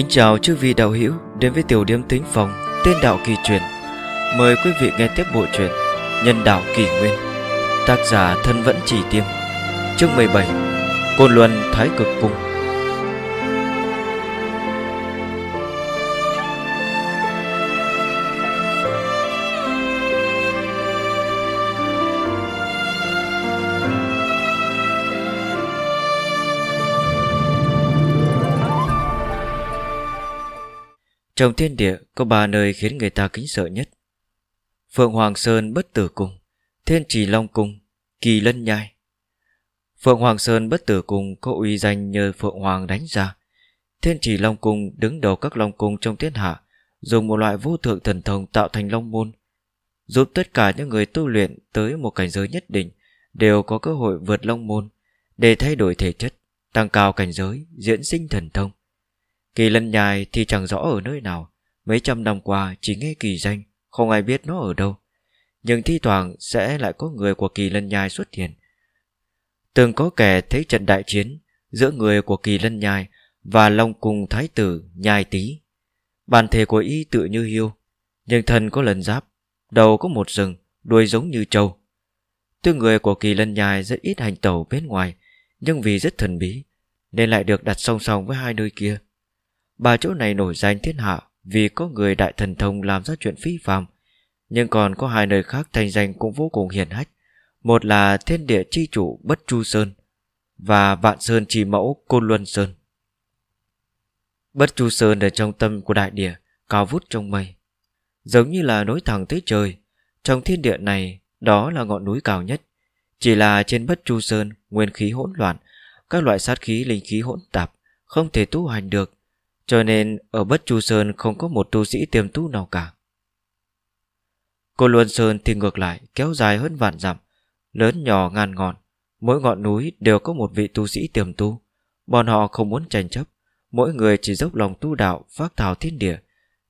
Kính chào chư vị đạo hữu đến với tiểu điểm tính phòng tên đạo kỳ truyền. Mời quý vị nghe tiếp bộ truyện Nhân đạo kỳ nguyên. Tác giả thân vẫn chỉ tiêm. Chương 17. Côn Luân Thái Cực Cung. Trong thiên địa có ba nơi khiến người ta kính sợ nhất. Phượng Hoàng Sơn bất tử cung, Thiên Trì Long Cung, Kỳ Lân Nhai. Phượng Hoàng Sơn bất tử cung có uy danh nhờ Phượng Hoàng đánh ra. Thiên Trì Long Cung đứng đầu các Long Cung trong thiên hạ, dùng một loại vô thượng thần thông tạo thành Long Môn, giúp tất cả những người tu luyện tới một cảnh giới nhất định đều có cơ hội vượt Long Môn để thay đổi thể chất, tăng cao cảnh giới, diễn sinh thần thông. Kỳ lân nhai thì chẳng rõ ở nơi nào. Mấy trăm năm qua chỉ nghe kỳ danh, Không ai biết nó ở đâu. Nhưng thi thoảng sẽ lại có người của kỳ lân nhai xuất hiện. Từng có kẻ thấy trận đại chiến Giữa người của kỳ lân nhai Và long cùng thái tử nhai tí Bản thể của y tự như hiêu Nhưng thân có lần giáp, Đầu có một rừng, Đuôi giống như trâu. Tư người của kỳ lân nhai rất ít hành tẩu bên ngoài, Nhưng vì rất thần bí, Nên lại được đặt song song với hai nơi kia. Ba chỗ này nổi danh thiên hạ vì có người đại thần thông làm ra chuyện phi phàm, nhưng còn có hai nơi khác thành danh cũng vô cùng hiển hách. Một là thiên địa chi chủ Bất Chu Sơn và Vạn Sơn Trì Mẫu Côn Luân Sơn. Bất Chu Sơn ở trong tâm của đại địa, cao vút trong mây. Giống như là nối thẳng tới trời, trong thiên địa này đó là ngọn núi cao nhất. Chỉ là trên Bất Chu Sơn nguyên khí hỗn loạn, các loại sát khí linh khí hỗn tạp, không thể tu hành được, cho nên ở Bất Chu Sơn không có một tu sĩ tiềm tu nào cả. Cô Luân Sơn thì ngược lại kéo dài hơn vạn dặm, lớn nhỏ ngàn ngọn. Mỗi ngọn núi đều có một vị tu sĩ tiềm tu. Bọn họ không muốn tranh chấp, mỗi người chỉ dốc lòng tu đạo phát thảo thiên địa.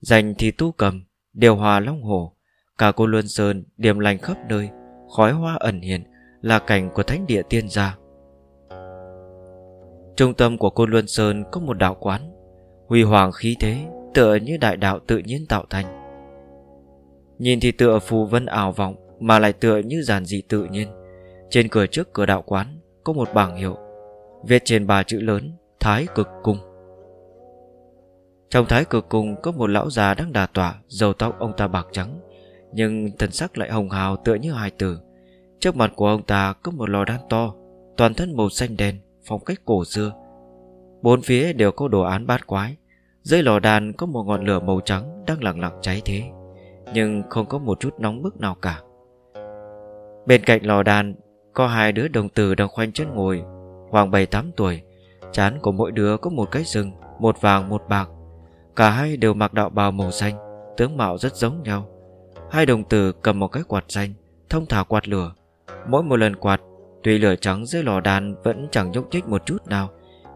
Dành thì tu cầm, điều hòa long hồ. Cả cô Luân Sơn điểm lành khắp nơi, khói hoa ẩn hiện là cảnh của thánh địa tiên gia. Trung tâm của cô Luân Sơn có một đạo quán Huy hoàng khí thế, Tựa như đại đạo tự nhiên tạo thành. Nhìn thì tựa phù vân ảo vọng, Mà lại tựa như giản dị tự nhiên. Trên cửa trước cửa đạo quán, Có một bảng hiệu, Viết trên ba chữ lớn, Thái cực cung. Trong thái cực cung có một lão già đang đà tỏa Dầu tóc ông ta bạc trắng, Nhưng thần sắc lại hồng hào tựa như hài tử. Trước mặt của ông ta có một lò đan to, Toàn thân màu xanh đen, Phong cách cổ xưa. Bốn phía đều có đồ án bát quái dưới lò đàn có một ngọn lửa màu trắng đang lặng lặng cháy thế, Nhưng không có một chút nóng bức nào cả. Bên cạnh lò đàn, Có hai đứa đồng tử đang khoanh chân ngồi. Khoảng 7-8 tuổi, Chán của mỗi đứa có một cái rừng, Một vàng, một bạc. Cả hai đều mặc đạo bào màu xanh, Tướng mạo rất giống nhau. Hai đồng tử cầm một cái quạt xanh, Thông thả quạt lửa. Mỗi một lần quạt, Tuy lửa trắng dưới lò đàn vẫn chẳng nhúc nhích một chút nào,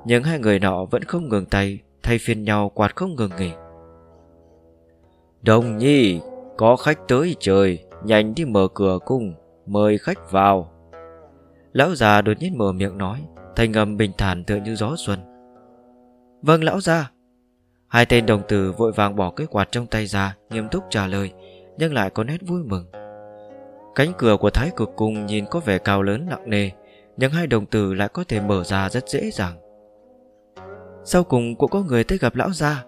Nhưng hai người nọ vẫn không ngừng tay Thay phiên nhau quạt không ngừng nghỉ. Đồng nhi, Có khách tới trời, Nhanh đi mở cửa cung Mời khách vào. Lão già đột nhiên mở miệng nói, Thanh âm bình thản tựa như gió xuân. Vâng lão già. Hai tên đồng tử vội vàng bỏ cái quạt trong tay ra, Nghiêm túc trả lời, Nhưng lại có nét vui mừng. Cánh cửa của thái cực cung nhìn có vẻ cao lớn nặng nề, Nhưng hai đồng tử lại có thể mở ra rất dễ dàng sau cùng cũng có người tới gặp lão gia.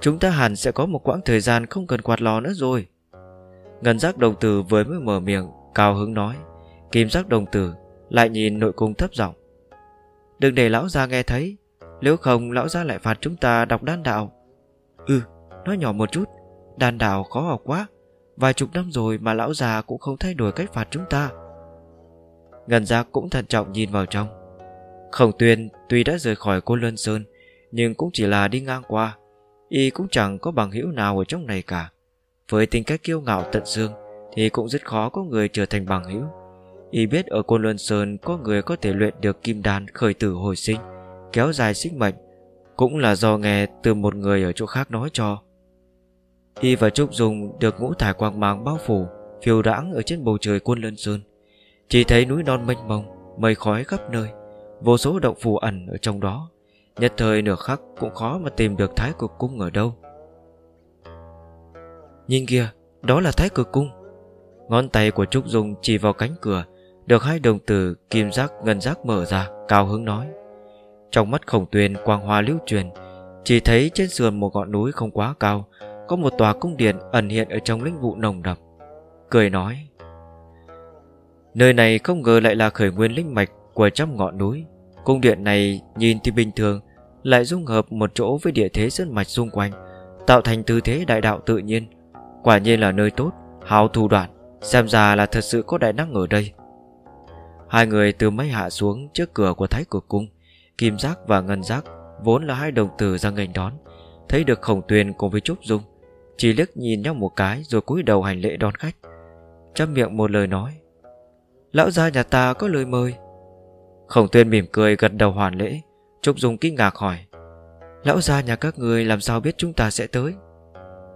Chúng ta hẳn sẽ có một quãng thời gian không cần quạt lò nữa rồi. Ngân giác đồng tử vừa mới mở miệng, Cao hứng nói. Kim giác đồng tử lại nhìn nội cung thấp giọng. Đừng để lão gia nghe thấy. Nếu không, lão gia lại phạt chúng ta đọc đan đạo. Ừ Nói nhỏ một chút. Đan đạo khó học quá. Vài chục năm rồi mà lão già cũng không thay đổi cách phạt chúng ta. Ngân giác cũng thận trọng nhìn vào trong. Khổng Tuyên tuy đã rời khỏi cô Luân Sơn, Nhưng cũng chỉ là đi ngang qua. Y cũng chẳng có bằng hữu nào ở trong này cả. Với tính cách kiêu ngạo tận xương, Thì cũng rất khó có người trở thành bằng hữu. Y biết ở Côn Luân Sơn Có người có thể luyện được kim đan khởi tử hồi sinh, Kéo dài sinh mệnh, Cũng là do nghe từ một người ở chỗ khác nói cho. Y và Trúc Dung được ngũ thải quang mang bao phủ, Phiêu đãng ở trên bầu trời Côn Luân Sơn. Chỉ thấy núi non mênh mông, Mây khói khắp nơi vô số động phù ẩn ở trong đó. Nhất thời nửa khắc cũng khó mà tìm được thái cực cung ở đâu. Nhìn kìa, Đó là thái cực cung. Ngón tay của Trúc Dung chỉ vào cánh cửa, Được hai đồng tử kim giác ngân giác mở ra, Cao hứng nói. Trong mắt khổng tuyền quang hoa lưu truyền, Chỉ thấy trên sườn một ngọn núi không quá cao, Có một tòa cung điện ẩn hiện ở trong lĩnh vụ nồng đậm. Cười nói, Nơi này không ngờ lại là khởi nguyên linh mạch của trăm ngọn núi. Cung điện này, nhìn thì bình thường, Lại dung hợp một chỗ với địa thế sơn mạch xung quanh, Tạo thành tư thế đại đạo tự nhiên. Quả nhiên là nơi tốt, Hào thủ đoạn, Xem ra là thật sự có đại năng ở đây. Hai người từ máy hạ xuống trước cửa của thái cực cung, Kim giác và ngân giác, Vốn là hai đồng tử ra nghênh đón, Thấy được khổng tuyền cùng với Trúc Dung, Chỉ liếc nhìn nhau một cái Rồi cúi đầu hành lễ đón khách. Trong miệng một lời nói, Lão gia nhà ta có lời mời. Khổng tuyên mỉm cười gật đầu hoàn lễ, Trúc Dung kinh ngạc hỏi, Lão gia nhà các người làm sao biết chúng ta sẽ tới?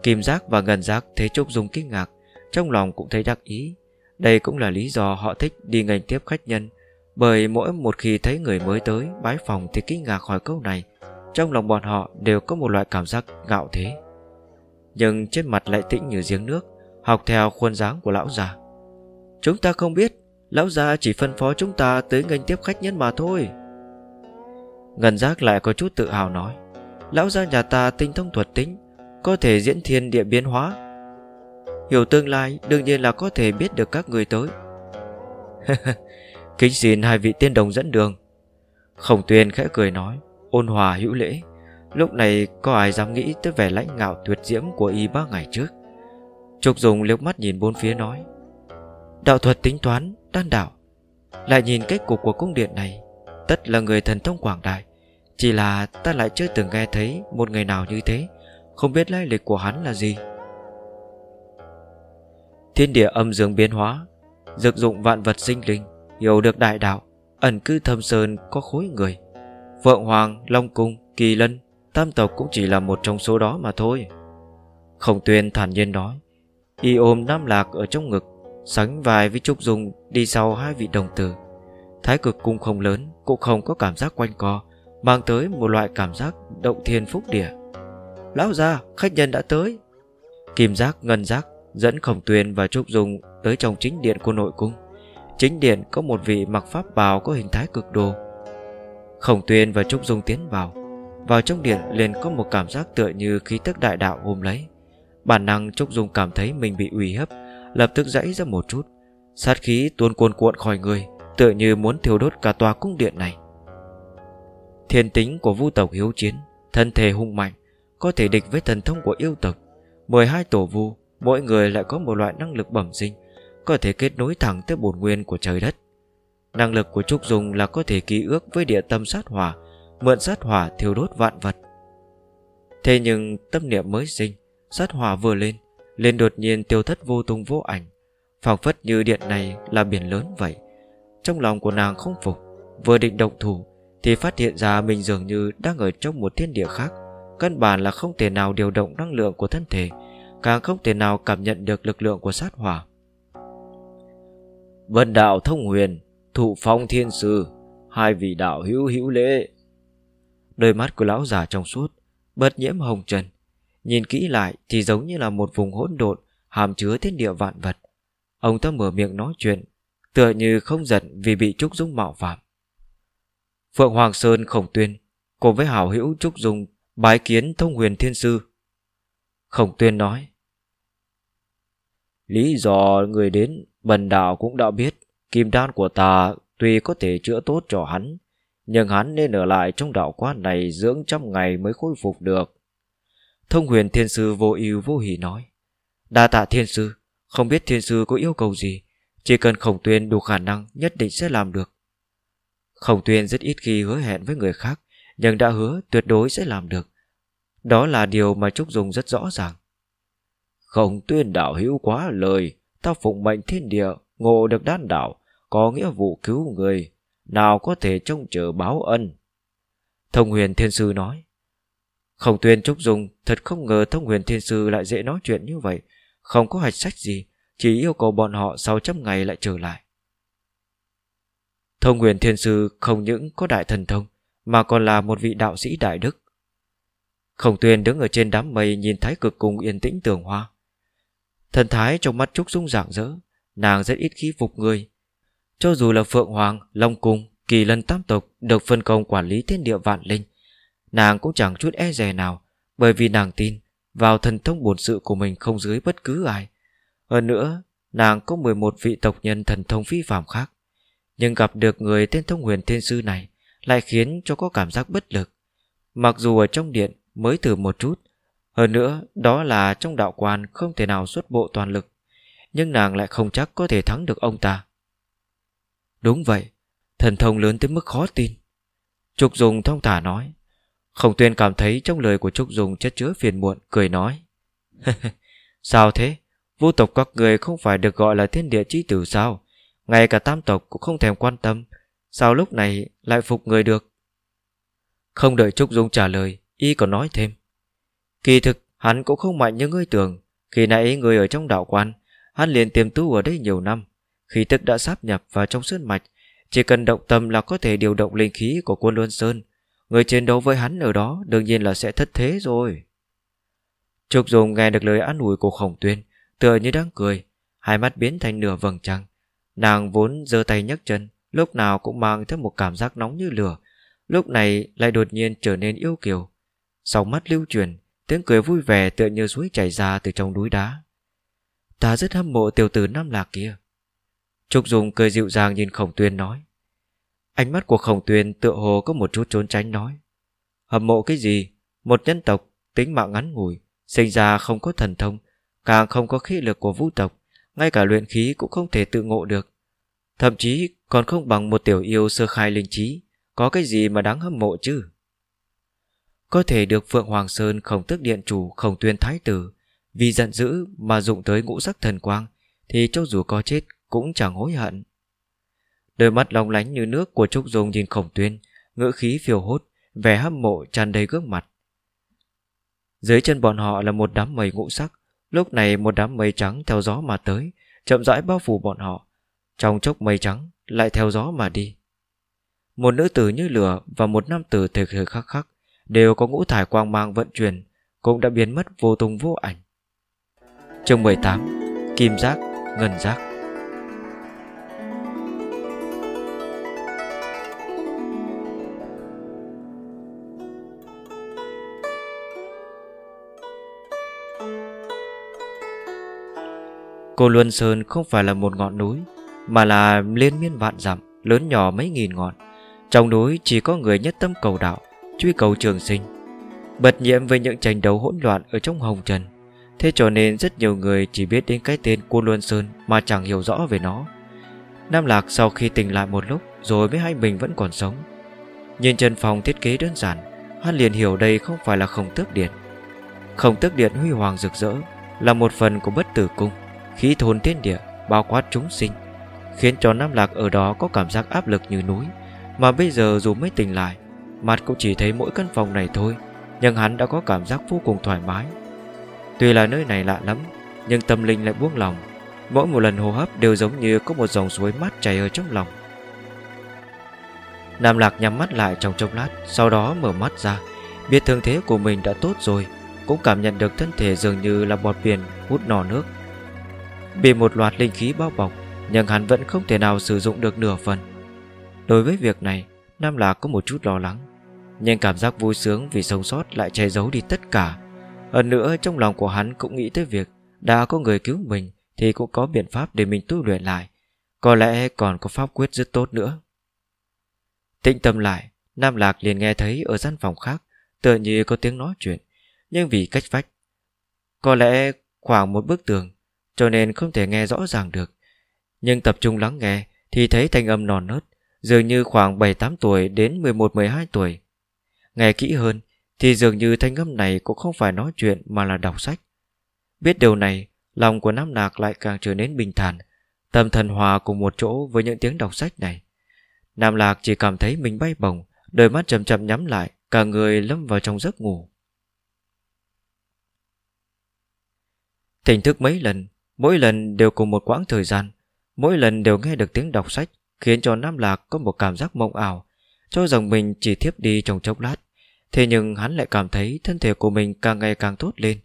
Kim giác và ngân giác thấy Trúc Dung kinh ngạc, Trong lòng cũng thấy đắc ý. Đây cũng là lý do họ thích đi ngành tiếp khách nhân, Bởi mỗi một khi thấy người mới tới, Bái phòng thì kinh ngạc hỏi câu này. Trong lòng bọn họ đều có một loại cảm giác gạo thế. Nhưng trên mặt lại tĩnh như giếng nước, Học theo khuôn dáng của lão già. Chúng ta không biết Lão già chỉ phân phó chúng ta tới ngành tiếp khách nhân mà thôi. Ngân giác lại có chút tự hào nói, Lão gia nhà ta tinh thông thuật tính, Có thể diễn thiên địa biến hóa. Hiểu tương lai, Đương nhiên là có thể biết được các người tới. Kính xin hai vị tiên đồng dẫn đường. Khổng tuyên khẽ cười nói, Ôn hòa hữu lễ, Lúc này có ai dám nghĩ tới vẻ lãnh ngạo tuyệt diễm của y ba ngày trước? Trục dùng liếc mắt nhìn bốn phía nói Đạo thuật tính toán đan đạo. Lại nhìn cách cục của cung điện này Tất là người thần thông quảng đại. Chỉ là ta lại chưa từng nghe thấy Một người nào như thế. Không biết lai lịch của hắn là gì. Thiên địa âm dương biến hóa Dược dụng vạn vật sinh linh Hiểu được đại đạo Ẩn cư thâm sơn có khối người. Vượng Hoàng, Long Cung, Kỳ Lân Tam tộc cũng chỉ là một trong số đó mà thôi. Khổng tuyên thản nhiên nói Y ôm Nam Lạc ở trong ngực Sánh vai với Trúc Dung Đi sau hai vị đồng tử. Thái cực cung không lớn, Cũng không có cảm giác quanh co, Mang tới một loại cảm giác động thiên phúc địa. Lão ra khách nhân đã tới. Kim giác, ngân giác Dẫn khổng tuyền và Trúc Dung Tới trong chính điện của nội cung. Chính điện có một vị mặc pháp bào Có hình thái cực đồ. Khổng tuyền và Trúc Dung tiến vào. Vào trong điện liền có một cảm giác tựa như khí tức đại đạo ôm lấy. Bản năng Trúc Dung cảm thấy mình bị uy hiếp. Lập tức dãy ra một chút. Sát khí tuôn cuồn cuộn khỏi người, Tựa như muốn thiêu đốt cả tòa cung điện này. Thiên tính của vu tộc hiếu chiến, Thân thể hung mạnh, Có thể địch với thần thông của yêu tộc. 12 tổ vu, Mỗi người lại có một loại năng lực bẩm sinh, Có thể kết nối thẳng tới bổn nguyên của trời đất. Năng lực của Trúc Dung là có thể ký ước với địa tâm sát hỏa, Mượn sát hỏa thiêu đốt vạn vật. Thế nhưng tâm niệm mới sinh, Sát hỏa vừa lên lên đột nhiên tiêu thất vô tung vô ảnh. Phảng phất như điện này là biển lớn vậy. Trong lòng của nàng không phục, Vừa định động thủ, Thì phát hiện ra mình dường như đang ở trong một thiên địa khác. Căn bản là không thể nào điều động năng lượng của thân thể, Càng không thể nào cảm nhận được lực lượng của sát hỏa. Vân đạo thông huyền, Thụ phong thiên sư, Hai vị đạo hữu hữu lễ. Đôi mắt của lão già trong suốt Bớt nhiễm hồng trần. Nhìn kỹ lại thì giống như là một vùng hỗn độn hàm chứa thiên địa vạn vật. Ông ta mở miệng nói chuyện, tựa như không giận vì bị Trúc Dung mạo phạm. Phượng Hoàng Sơn khổng tuyên, cùng với hảo hữu Trúc Dung bái kiến thông huyền thiên sư. Khổng tuyên nói, Lý do người đến, bần đạo cũng đã biết, kim đan của ta tuy có thể chữa tốt cho hắn, nhưng hắn nên ở lại trong đạo quán này dưỡng trăm ngày mới khôi phục được. Thông huyền thiên sư vô ưu vô hỉ nói, Đa tạ thiên sư, Không biết thiên sư có yêu cầu gì, Chỉ cần khổng tuyên đủ khả năng nhất định sẽ làm được. Khổng tuyên rất ít khi hứa hẹn với người khác, Nhưng đã hứa tuyệt đối sẽ làm được. Đó là điều mà Trúc Dung rất rõ ràng. Khổng tuyên đạo hữu quá lời, Ta phụng mệnh thiên địa, Ngộ được đan đạo, Có nghĩa vụ cứu người, Nào có thể trông chờ báo ân. Thông huyền thiên sư nói không tuyên trúc Dung Thật không ngờ thông huyền thiên sư lại dễ nói chuyện như vậy Không có hạch sách gì Chỉ yêu cầu bọn họ 600 ngày lại trở lại Thông huyền thiên sư không những có đại thần thông mà còn là một vị đạo sĩ đại đức. Khổng Tuyên đứng ở trên đám mây nhìn thấy cực cùng yên tĩnh tường hoa. Thần thái trong mắt Trúc Dung rạng rỡ, nàng rất ít khí phục người. Cho dù là Phượng Hoàng, Long Cung, Kỳ Lân Tam Tộc được phân công quản lý thiên địa vạn linh, nàng cũng chẳng chút e dè nào, bởi vì nàng tin vào thần thông bổn sự của mình không dưới bất cứ ai. Hơn nữa, nàng có 11 vị tộc nhân thần thông phi phạm khác. Nhưng gặp được người tên thông huyền thiên sư này lại khiến cho có cảm giác bất lực. Mặc dù ở trong điện mới thử một chút, hơn nữa đó là trong đạo quan không thể nào xuất bộ toàn lực, nhưng nàng lại không chắc có thể thắng được ông ta. Đúng vậy, thần thông lớn tới mức khó tin. Trục Dùng thông thả nói. Khổng tuyên cảm thấy trong lời của Trúc Dung chất chứa phiền muộn, cười nói. sao thế? Vô tộc các người không phải được gọi là thiên địa chi tử sao? Ngay cả tam tộc cũng không thèm quan tâm. Sao lúc này lại phục người được? Không đợi Trúc Dung trả lời, y còn nói thêm. Kỳ thực, hắn cũng không mạnh như ngươi tưởng. Khi nãy người ở trong đạo quan, hắn liền tiềm tu ở đây nhiều năm. Khi tức đã sáp nhập vào trong sơn mạch, chỉ cần động tâm là có thể điều động linh khí của quân Luân Sơn. Người chiến đấu với hắn ở đó đương nhiên là sẽ thất thế rồi. Trục Dùng nghe được lời an ủi của khổng tuyên, tựa như đang cười, hai mắt biến thành nửa vầng trăng. Nàng vốn giơ tay nhấc chân, lúc nào cũng mang theo một cảm giác nóng như lửa, lúc này lại đột nhiên trở nên yêu kiều. Sau mắt lưu truyền, tiếng cười vui vẻ tựa như suối chảy ra từ trong núi đá. Ta rất hâm mộ tiểu tử Nam Lạc kia. Trục Dùng cười dịu dàng nhìn Khổng Tuyên nói. Ánh mắt của Khổng Tuyên tựa hồ có một chút trốn tránh nói. Hâm mộ cái gì? Một nhân tộc, tính mạng ngắn ngủi, sinh ra không có thần thông, càng không có khí lực của vũ tộc, ngay cả luyện khí cũng không thể tự ngộ được. Thậm chí còn không bằng một tiểu yêu sơ khai linh trí, có cái gì mà đáng hâm mộ chứ? Có thể được Phượng Hoàng Sơn khổng tức điện chủ khổng tuyên thái tử, vì giận dữ mà dụng tới ngũ sắc thần quang, thì cho dù có chết cũng chẳng hối hận. Đôi mắt long lánh như nước của Trúc Dung nhìn khổng tuyên, ngữ khí phiêu hốt, vẻ hâm mộ tràn đầy gương mặt. Dưới chân bọn họ là một đám mây ngũ sắc, lúc này một đám mây trắng theo gió mà tới, chậm rãi bao phủ bọn họ. Trong chốc mây trắng lại theo gió mà đi. Một nữ tử như lửa và một nam tử thực thời khắc khắc đều có ngũ thải quang mang vận chuyển, cũng đã biến mất vô tung vô ảnh. Chương 18 Kim giác, ngân giác Cô Luân Sơn không phải là một ngọn núi, Mà là liên miên vạn dặm, Lớn nhỏ mấy nghìn ngọn. Trong núi chỉ có người nhất tâm cầu đạo, Truy cầu trường sinh. Bật nhiễm với những tranh đấu hỗn loạn Ở trong hồng trần. Thế cho nên rất nhiều người chỉ biết đến cái tên Cô Luân Sơn Mà chẳng hiểu rõ về nó. Nam Lạc sau khi tỉnh lại một lúc, Rồi mới hay mình vẫn còn sống. Nhìn trần phòng thiết kế đơn giản, Hắn liền hiểu đây không phải là khổng tước điện. Khổng tước điện huy hoàng rực rỡ, Là một phần của bất tử cung khí thôn thiên địa bao quát chúng sinh, khiến cho Nam Lạc ở đó có cảm giác áp lực như núi. Mà bây giờ dù mới tỉnh lại, mặt cũng chỉ thấy mỗi căn phòng này thôi, nhưng hắn đã có cảm giác vô cùng thoải mái. Tuy là nơi này lạ lắm, nhưng tâm linh lại buông lòng. Mỗi một lần hô hấp đều giống như có một dòng suối mát chảy ở trong lòng. Nam Lạc nhắm mắt lại trong chốc lát, Sau đó mở mắt ra, Biết thương thế của mình đã tốt rồi, Cũng cảm nhận được thân thể dường như là bọt biển hút nò nước. Bị một loạt linh khí bao bọc, Nhưng hắn vẫn không thể nào sử dụng được nửa phần. Đối với việc này, Nam Lạc có một chút lo lắng, Nhưng cảm giác vui sướng vì sống sót lại che giấu đi tất cả. Hơn nữa, trong lòng của hắn cũng nghĩ tới việc Đã có người cứu mình Thì cũng có biện pháp để mình tu luyện lại. Có lẽ còn có pháp quyết rất tốt nữa. Tĩnh tâm lại, Nam Lạc liền nghe thấy ở gian phòng khác, Tựa như có tiếng nói chuyện, Nhưng vì cách vách, Có lẽ khoảng một bức tường cho nên không thể nghe rõ ràng được. Nhưng tập trung lắng nghe thì thấy thanh âm non nớt, dường như khoảng 7-8 tuổi đến 11-12 tuổi. Nghe kỹ hơn thì dường như thanh âm này cũng không phải nói chuyện mà là đọc sách. Biết điều này, lòng của Nam Nạc lại càng trở nên bình thản, tâm thần hòa cùng một chỗ với những tiếng đọc sách này. Nam Lạc chỉ cảm thấy mình bay bổng, đôi mắt chậm chậm nhắm lại, cả người lâm vào trong giấc ngủ. Tỉnh thức mấy lần, Mỗi lần đều cùng một quãng thời gian Mỗi lần đều nghe được tiếng đọc sách Khiến cho Nam Lạc có một cảm giác mộng ảo Cho rằng mình chỉ thiếp đi trong chốc lát. Thế nhưng hắn lại cảm thấy thân thể của mình càng ngày càng tốt lên.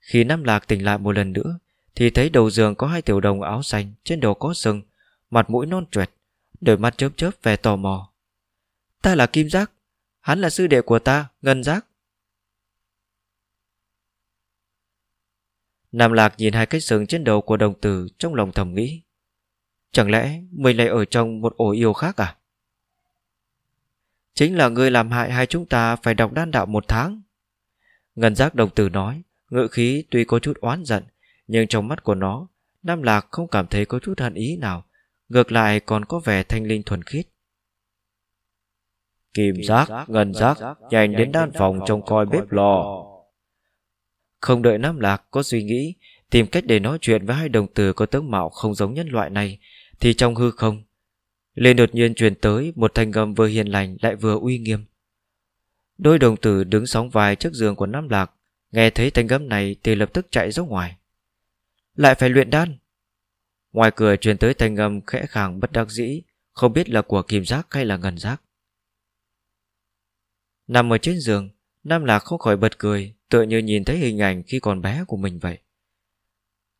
Khi Nam Lạc tỉnh lại một lần nữa Thì thấy đầu giường có hai tiểu đồng áo xanh Trên đầu có sừng Mặt mũi non chuệt Đôi mắt chớp chớp vẻ tò mò. Ta là Kim Giác Hắn là sư đệ của ta, Ngân Giác. Nam Lạc nhìn hai cái sừng trên đầu của đồng tử Trong lòng thầm nghĩ Chẳng lẽ mình lại ở trong một ổ yêu khác à? Chính là người làm hại hai chúng ta phải đọc đan đạo một tháng. Ngân giác đồng tử nói, ngự khí tuy có chút oán giận, nhưng trong mắt của nó, Nam Lạc không cảm thấy có chút hận ý nào, ngược lại còn có vẻ thanh linh thuần khiết. Kim giác, ngân giác, nhanh đến đan phòng trông coi bếp lò. Không đợi Nam Lạc có suy nghĩ, tìm cách để nói chuyện với hai đồng tử có tướng mạo không giống nhân loại này, thì trong hư không, lên đột nhiên truyền tới một thanh âm vừa hiền lành lại vừa uy nghiêm. Đôi đồng tử đứng sóng vai trước giường của Nam Lạc, nghe thấy thanh âm này thì lập tức chạy ra ngoài. Lại phải luyện đan. Ngoài cửa truyền tới thanh âm khẽ khàng bất đắc dĩ, không biết là của kim giác hay là ngân giác. Nằm ở trên giường, Nam Lạc không khỏi bật cười, tựa như nhìn thấy hình ảnh khi còn bé của mình vậy.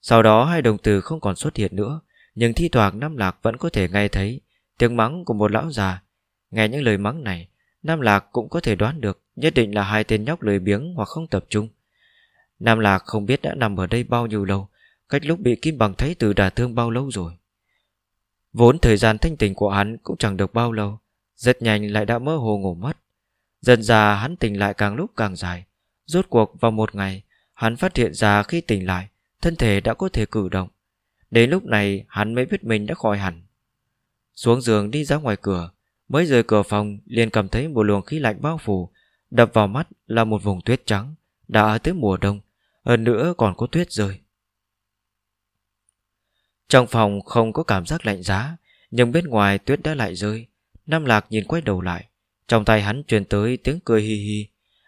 Sau đó hai đồng tử không còn xuất hiện nữa, nhưng thi thoảng Nam Lạc vẫn có thể nghe thấy Tiếng mắng của một lão già. Nghe những lời mắng này Nam Lạc cũng có thể đoán được Nhất định là hai tên nhóc lười biếng hoặc không tập trung. Nam Lạc không biết đã nằm ở đây bao nhiêu lâu Cách lúc bị Kim Bằng thấy từ đả thương bao lâu rồi. Vốn thời gian thanh tình của hắn Cũng chẳng được bao lâu Rất nhanh lại đã mơ hồ ngủ mất. Dần già hắn tỉnh lại càng lúc càng dài Rốt cuộc vào một ngày, Hắn phát hiện ra khi tỉnh lại, Thân thể đã có thể cử động. Đến lúc này, hắn mới biết mình đã khỏi hẳn. Xuống giường đi ra ngoài cửa, Mới rời cửa phòng, liền cảm thấy một luồng khí lạnh bao phủ, Đập vào mắt là một vùng tuyết trắng, Đã tới mùa đông, Hơn nữa còn có tuyết rơi. Trong phòng không có cảm giác lạnh giá, Nhưng bên ngoài tuyết đã lại rơi. Nam Lạc nhìn quay đầu lại, Trong tay hắn truyền tới tiếng cười hi hi.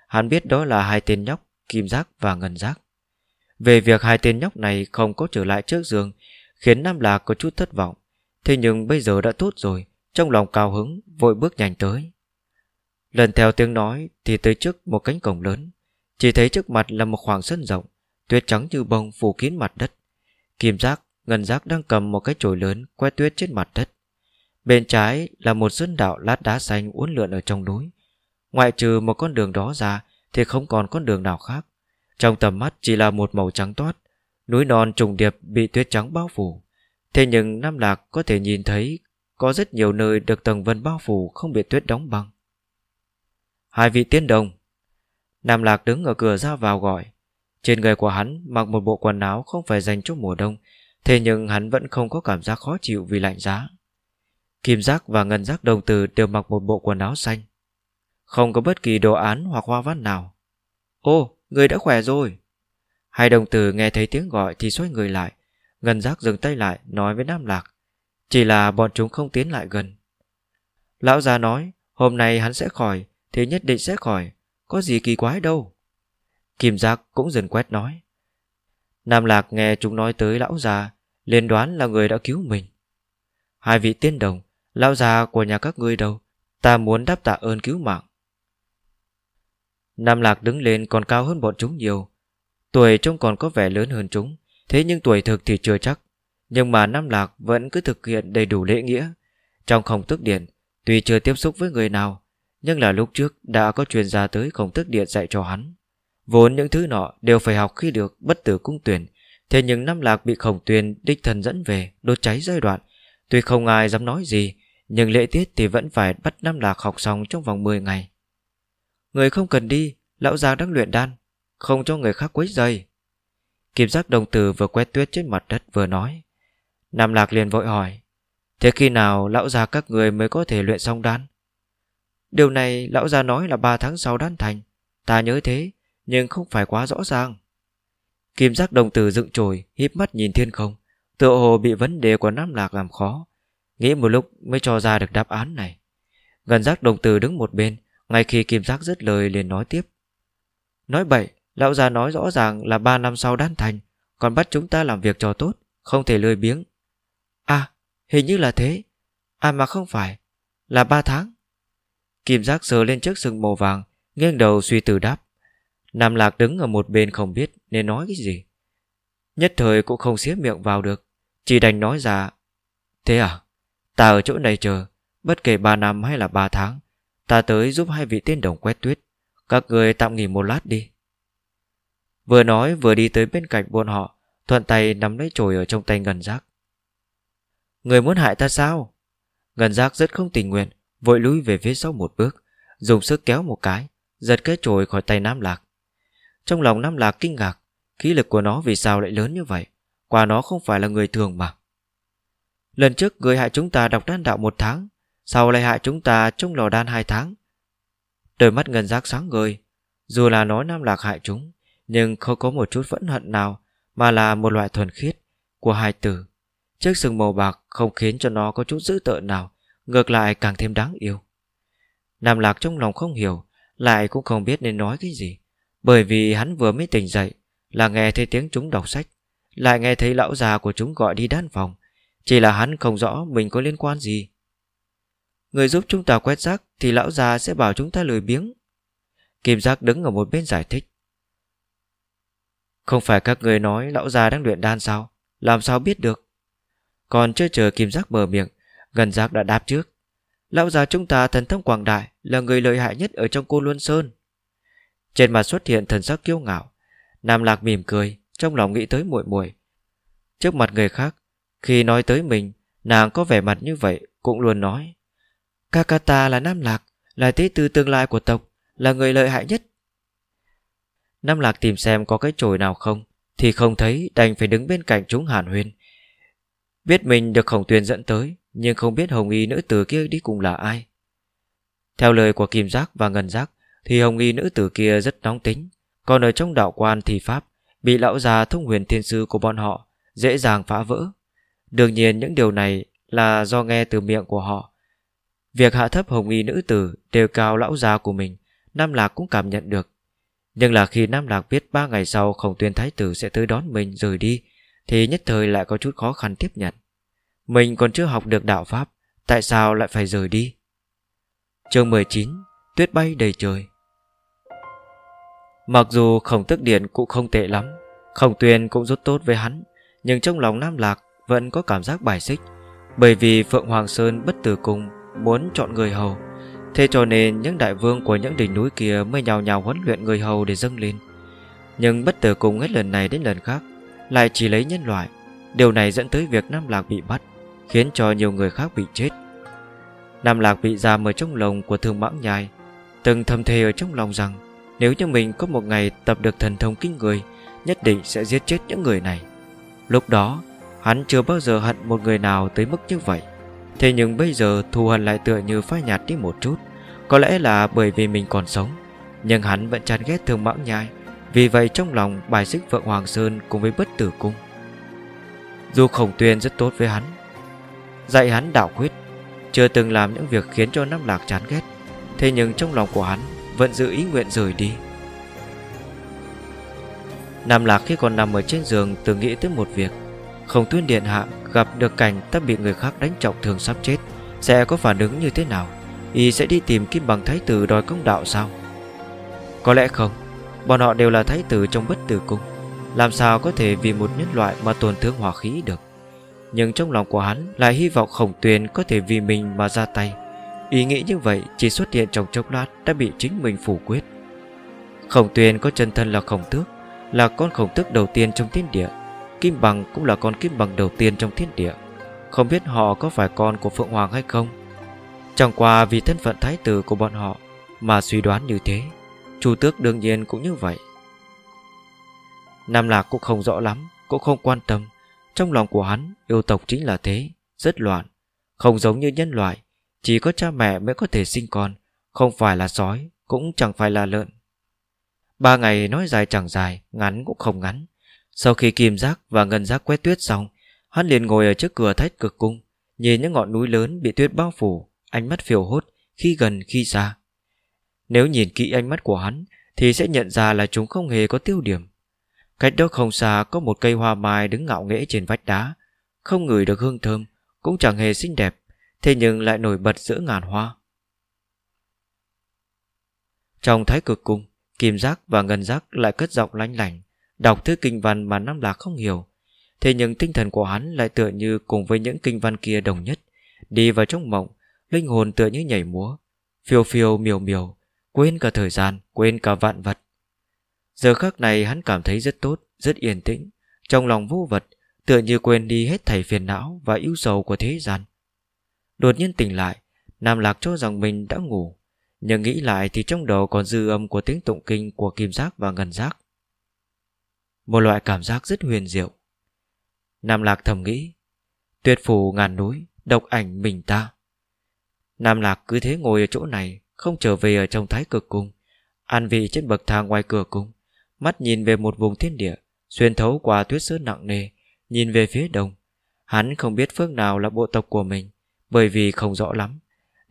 Hắn biết đó là hai tên nhóc Kim Giác và Ngân Giác. Về việc hai tên nhóc này không có trở lại trước giường Khiến Nam Lạc có chút thất vọng. Thế nhưng bây giờ đã tốt rồi Trong lòng cao hứng vội bước nhanh tới. Lần theo tiếng nói Thì tới trước một cánh cổng lớn. Chỉ thấy trước mặt là một khoảng sân rộng Tuyết trắng như bông phủ kín mặt đất. Kim giác, ngân giác đang cầm một cái chổi lớn Quét tuyết trên mặt đất. Bên trái là một sơn đạo lát đá xanh uốn lượn ở trong núi. Ngoại trừ một con đường đó ra Thì không còn con đường nào khác Trong tầm mắt chỉ là một màu trắng toát Núi non trùng điệp bị tuyết trắng bao phủ Thế nhưng Nam Lạc có thể nhìn thấy có rất nhiều nơi được tầng vân bao phủ không bị tuyết đóng băng. Hai vị tiên đồng. Nam Lạc đứng ở cửa ra vào gọi. Trên người của hắn mặc một bộ quần áo không phải dành cho mùa đông, thế nhưng hắn vẫn không có cảm giác khó chịu vì lạnh giá. Kim giác và ngân giác đồng từ đều mặc một bộ quần áo xanh. Không có bất kỳ đồ án hoặc hoa văn nào. Ô, người đã khỏe rồi. Hai đồng tử nghe thấy tiếng gọi thì xoay người lại, Ngân giác dừng tay lại nói với Nam Lạc. Chỉ là bọn chúng không tiến lại gần. Lão già nói Hôm nay hắn sẽ khỏi Thì nhất định sẽ khỏi. Có gì kỳ quái đâu. Kim giác cũng dần quét nói. Nam Lạc nghe chúng nói tới lão già liền đoán là người đã cứu mình. Hai vị tiên đồng Lão già của nhà các ngươi đâu? Ta muốn đáp tạ ơn cứu mạng. Nam Lạc đứng lên còn cao hơn bọn chúng nhiều. Tuổi trông còn có vẻ lớn hơn chúng, Thế nhưng tuổi thực thì chưa chắc. Nhưng mà Nam Lạc vẫn cứ thực hiện đầy đủ lễ nghĩa. Trong không tức điện, Tuy chưa tiếp xúc với người nào, Nhưng là lúc trước đã có chuyên gia tới không tức điện dạy cho hắn. Vốn những thứ nọ đều phải học khi được bất tử cung tuyển, Thế nhưng Nam Lạc bị khổng tuyên đích thần dẫn về, Đốt cháy giai đoạn. Tuy không ai dám nói gì, Nhưng lễ tiết thì vẫn phải bắt Nam Lạc học xong trong vòng 10 ngày. Người không cần đi, Lão già đang luyện đan, Không cho người khác quấy dày Kim giác đồng tử vừa quét tuyết trên mặt đất vừa nói. Nam Lạc liền vội hỏi, Thế khi nào lão già các người mới có thể luyện xong đan? Điều này lão già nói là 3 tháng sau đan thành, Ta nhớ thế, Nhưng không phải quá rõ ràng. Kim giác đồng tử dựng trồi híp mắt nhìn thiên không, Tựa hồ bị vấn đề của Nam Lạc làm khó, Nghĩ một lúc mới cho ra được đáp án này. Gần giác đồng tử đứng một bên ngay khi kim giác dứt lời liền nói tiếp. Nói bậy, Lão già nói rõ ràng là 3 năm sau đan thành, Còn bắt chúng ta làm việc cho tốt, Không thể lười biếng. À hình như là thế. À mà không phải, Là 3 tháng. Kim giác sờ lên chiếc sừng màu vàng, nghiêng đầu suy tư đáp. Nam Lạc đứng ở một bên không biết nên nói cái gì. Nhất thời cũng không xếp miệng vào được, Chỉ đành nói ra, Thế à Ta ở chỗ này chờ, Bất kể 3 năm hay là 3 tháng Ta tới giúp hai vị tiên đồng quét tuyết. Các người tạm nghỉ một lát đi. Vừa nói, vừa đi tới bên cạnh bọn họ, Thuận tay nắm lấy chổi ở trong tay ngân giác. Người muốn hại ta sao? Ngân giác rất không tình nguyện, Vội lùi về phía sau một bước, Dùng sức kéo một cái, Giật cái chổi khỏi tay Nam Lạc. Trong lòng Nam Lạc kinh ngạc, Khí lực của nó vì sao lại lớn như vậy? Quả nó không phải là người thường mà. Lần trước người hại chúng ta đọc đan đạo một tháng sau lại hại chúng ta trong lò đan hai tháng? Đôi mắt ngân giác sáng ngời. Dù là nói Nam Lạc hại chúng, Nhưng không có một chút phẫn hận nào, Mà là một loại thuần khiết Của hai từ Chiếc sừng màu bạc không khiến cho nó có chút dữ tợn nào, Ngược lại càng thêm đáng yêu. Nam Lạc trong lòng không hiểu, Lại cũng không biết nên nói cái gì, Bởi vì hắn vừa mới tỉnh dậy, Là nghe thấy tiếng chúng đọc sách, Lại nghe thấy lão già của chúng gọi đi đan phòng. Chỉ là hắn không rõ mình có liên quan gì. Người giúp chúng ta quét rác Thì lão già sẽ bảo chúng ta lười biếng. Kim giác đứng ở một bên giải thích. Không phải các người nói lão già đang luyện đan sao? Làm sao biết được? Còn chưa chờ kim giác mở miệng Gần giác đã đáp trước. Lão già chúng ta thần thông quảng đại Là người lợi hại nhất ở trong cô Luân Sơn. Trên mặt xuất hiện thần sắc kiêu ngạo. Nam Lạc mỉm cười, Trong lòng nghĩ tới muội muội. Trước mặt người khác, Khi nói tới mình, Nàng có vẻ mặt như vậy, Cũng luôn nói. Kakata là Nam Lạc, Là tế tư tương lai của tộc, Là người lợi hại nhất. Nam Lạc tìm xem có cái chổi nào không, Thì không thấy đành phải đứng bên cạnh chúng hàn huyên. Biết mình được khổng tuyền dẫn tới, Nhưng không biết hồng y nữ tử kia đi cùng là ai. Theo lời của Kim Giác và Ngân Giác, Thì hồng y nữ tử kia rất nóng tính, Còn ở trong đạo quan thì Pháp, Bị lão già thông huyền thiên sư của bọn họ Dễ dàng phá vỡ. Đương nhiên những điều này là do nghe từ miệng của họ Việc hạ thấp hồng y nữ tử Đều cao lão già của mình, Nam Lạc cũng cảm nhận được. Nhưng là khi Nam Lạc biết ba ngày sau Khổng tuyên thái tử sẽ tới đón mình rời đi, Thì nhất thời lại có chút khó khăn tiếp nhận. Mình còn chưa học được đạo Pháp, Tại sao lại phải rời đi? Chương 19 Tuyết bay đầy trời. Mặc dù khổng tức điện cũng không tệ lắm, Khổng tuyên cũng rất tốt với hắn, Nhưng trong lòng Nam Lạc Vẫn có cảm giác bài xích, Bởi vì Phượng Hoàng Sơn bất tử cùng Muốn chọn người hầu. Thế cho nên những đại vương của những đỉnh núi kia Mới nhào nhào huấn luyện người hầu để dâng lên. Nhưng bất tử cùng hết lần này đến lần khác, Lại chỉ lấy nhân loại. Điều này dẫn tới việc Nam Lạc bị bắt, Khiến cho nhiều người khác bị chết. Nam Lạc bị giam ở trong lòng của thương mãng nhai, Từng thầm thề ở trong lòng rằng Nếu như mình có một ngày tập được thần thông kinh người, Nhất định sẽ giết chết những người này. Lúc đó, Hắn chưa bao giờ hận một người nào tới mức như vậy. Thế nhưng bây giờ thù hận lại tựa như phai nhạt đi một chút. Có lẽ là bởi vì mình còn sống, Nhưng hắn vẫn chán ghét thương mãng nhai. Vì vậy trong lòng bài xích Phượng Hoàng Sơn cùng với bất tử cung. Dù khổng tuyên rất tốt với hắn, Dạy hắn đạo quyết Chưa từng làm những việc khiến cho Nam Lạc chán ghét. Thế nhưng trong lòng của hắn Vẫn giữ ý nguyện rời đi. Nam Lạc khi còn nằm ở trên giường Từng nghĩ tới một việc Khổng tuyên điện hạ gặp được cảnh ta bị người khác đánh trọng thương sắp chết, Sẽ có phản ứng như thế nào? Y sẽ đi tìm kim bằng thái tử đòi công đạo sao? Có lẽ không, Bọn họ đều là thái tử trong bất tử cung. Làm sao có thể vì một nhân loại mà tổn thương hỏa khí được? Nhưng trong lòng của hắn lại hy vọng khổng tuyền có thể vì mình mà ra tay. Ý nghĩ như vậy chỉ xuất hiện trong chốc lát đã bị chính mình phủ quyết. Khổng tuyền có chân thân là khổng tước, Là con khổng tước đầu tiên trong thiên địa. Kim bằng cũng là con kim bằng đầu tiên trong thiên địa. Không biết họ có phải con của Phượng Hoàng hay không? Chẳng qua vì thân phận thái tử của bọn họ Mà suy đoán như thế, Chu tước đương nhiên cũng như vậy. Nam Lạc cũng không rõ lắm, Cũng không quan tâm. Trong lòng của hắn, yêu tộc chính là thế, Rất loạn, Không giống như nhân loại. Chỉ có cha mẹ mới có thể sinh con, Không phải là sói, Cũng chẳng phải là lợn. Ba ngày nói dài chẳng dài, Ngắn cũng không ngắn sau khi kim giác và ngân giác quét tuyết xong, Hắn liền ngồi ở trước cửa thách cực cung, Nhìn những ngọn núi lớn bị tuyết bao phủ, Ánh mắt phiêu hốt, khi gần, khi xa. Nếu nhìn kỹ ánh mắt của hắn, Thì sẽ nhận ra là chúng không hề có tiêu điểm. Cách đó không xa có một cây hoa mai đứng ngạo nghễ trên vách đá, Không ngửi được hương thơm, Cũng chẳng hề xinh đẹp, Thế nhưng lại nổi bật giữa ngàn hoa. Trong thái cực cung, Kim giác và ngân giác lại cất giọng lanh lành Đọc thứ kinh văn mà Nam Lạc không hiểu. Thế nhưng tinh thần của hắn lại tựa như Cùng với những kinh văn kia đồng nhất. Đi vào trong mộng Linh hồn tựa như nhảy múa. Phiêu phiêu miều miều Quên cả thời gian, quên cả vạn vật. Giờ khắc này hắn cảm thấy rất tốt Rất yên tĩnh. Trong lòng vô vật Tựa như quên đi hết thảy phiền não Và ưu sầu của thế gian. Đột nhiên tỉnh lại Nam Lạc cho rằng mình đã ngủ. Nhưng nghĩ lại thì trong đầu còn dư âm Của tiếng tụng kinh của kim giác và ngân giác. Một loại cảm giác rất huyền diệu. Nam Lạc thầm nghĩ, Tuyệt phủ ngàn núi, Độc ảnh mình ta. Nam Lạc cứ thế ngồi ở chỗ này, Không trở về ở trong thái cực cung, An vị trên bậc thang ngoài cửa cung, Mắt nhìn về một vùng thiên địa, Xuyên thấu qua tuyết sơn nặng nề, Nhìn về phía đông. Hắn không biết phương nào là bộ tộc của mình, Bởi vì không rõ lắm,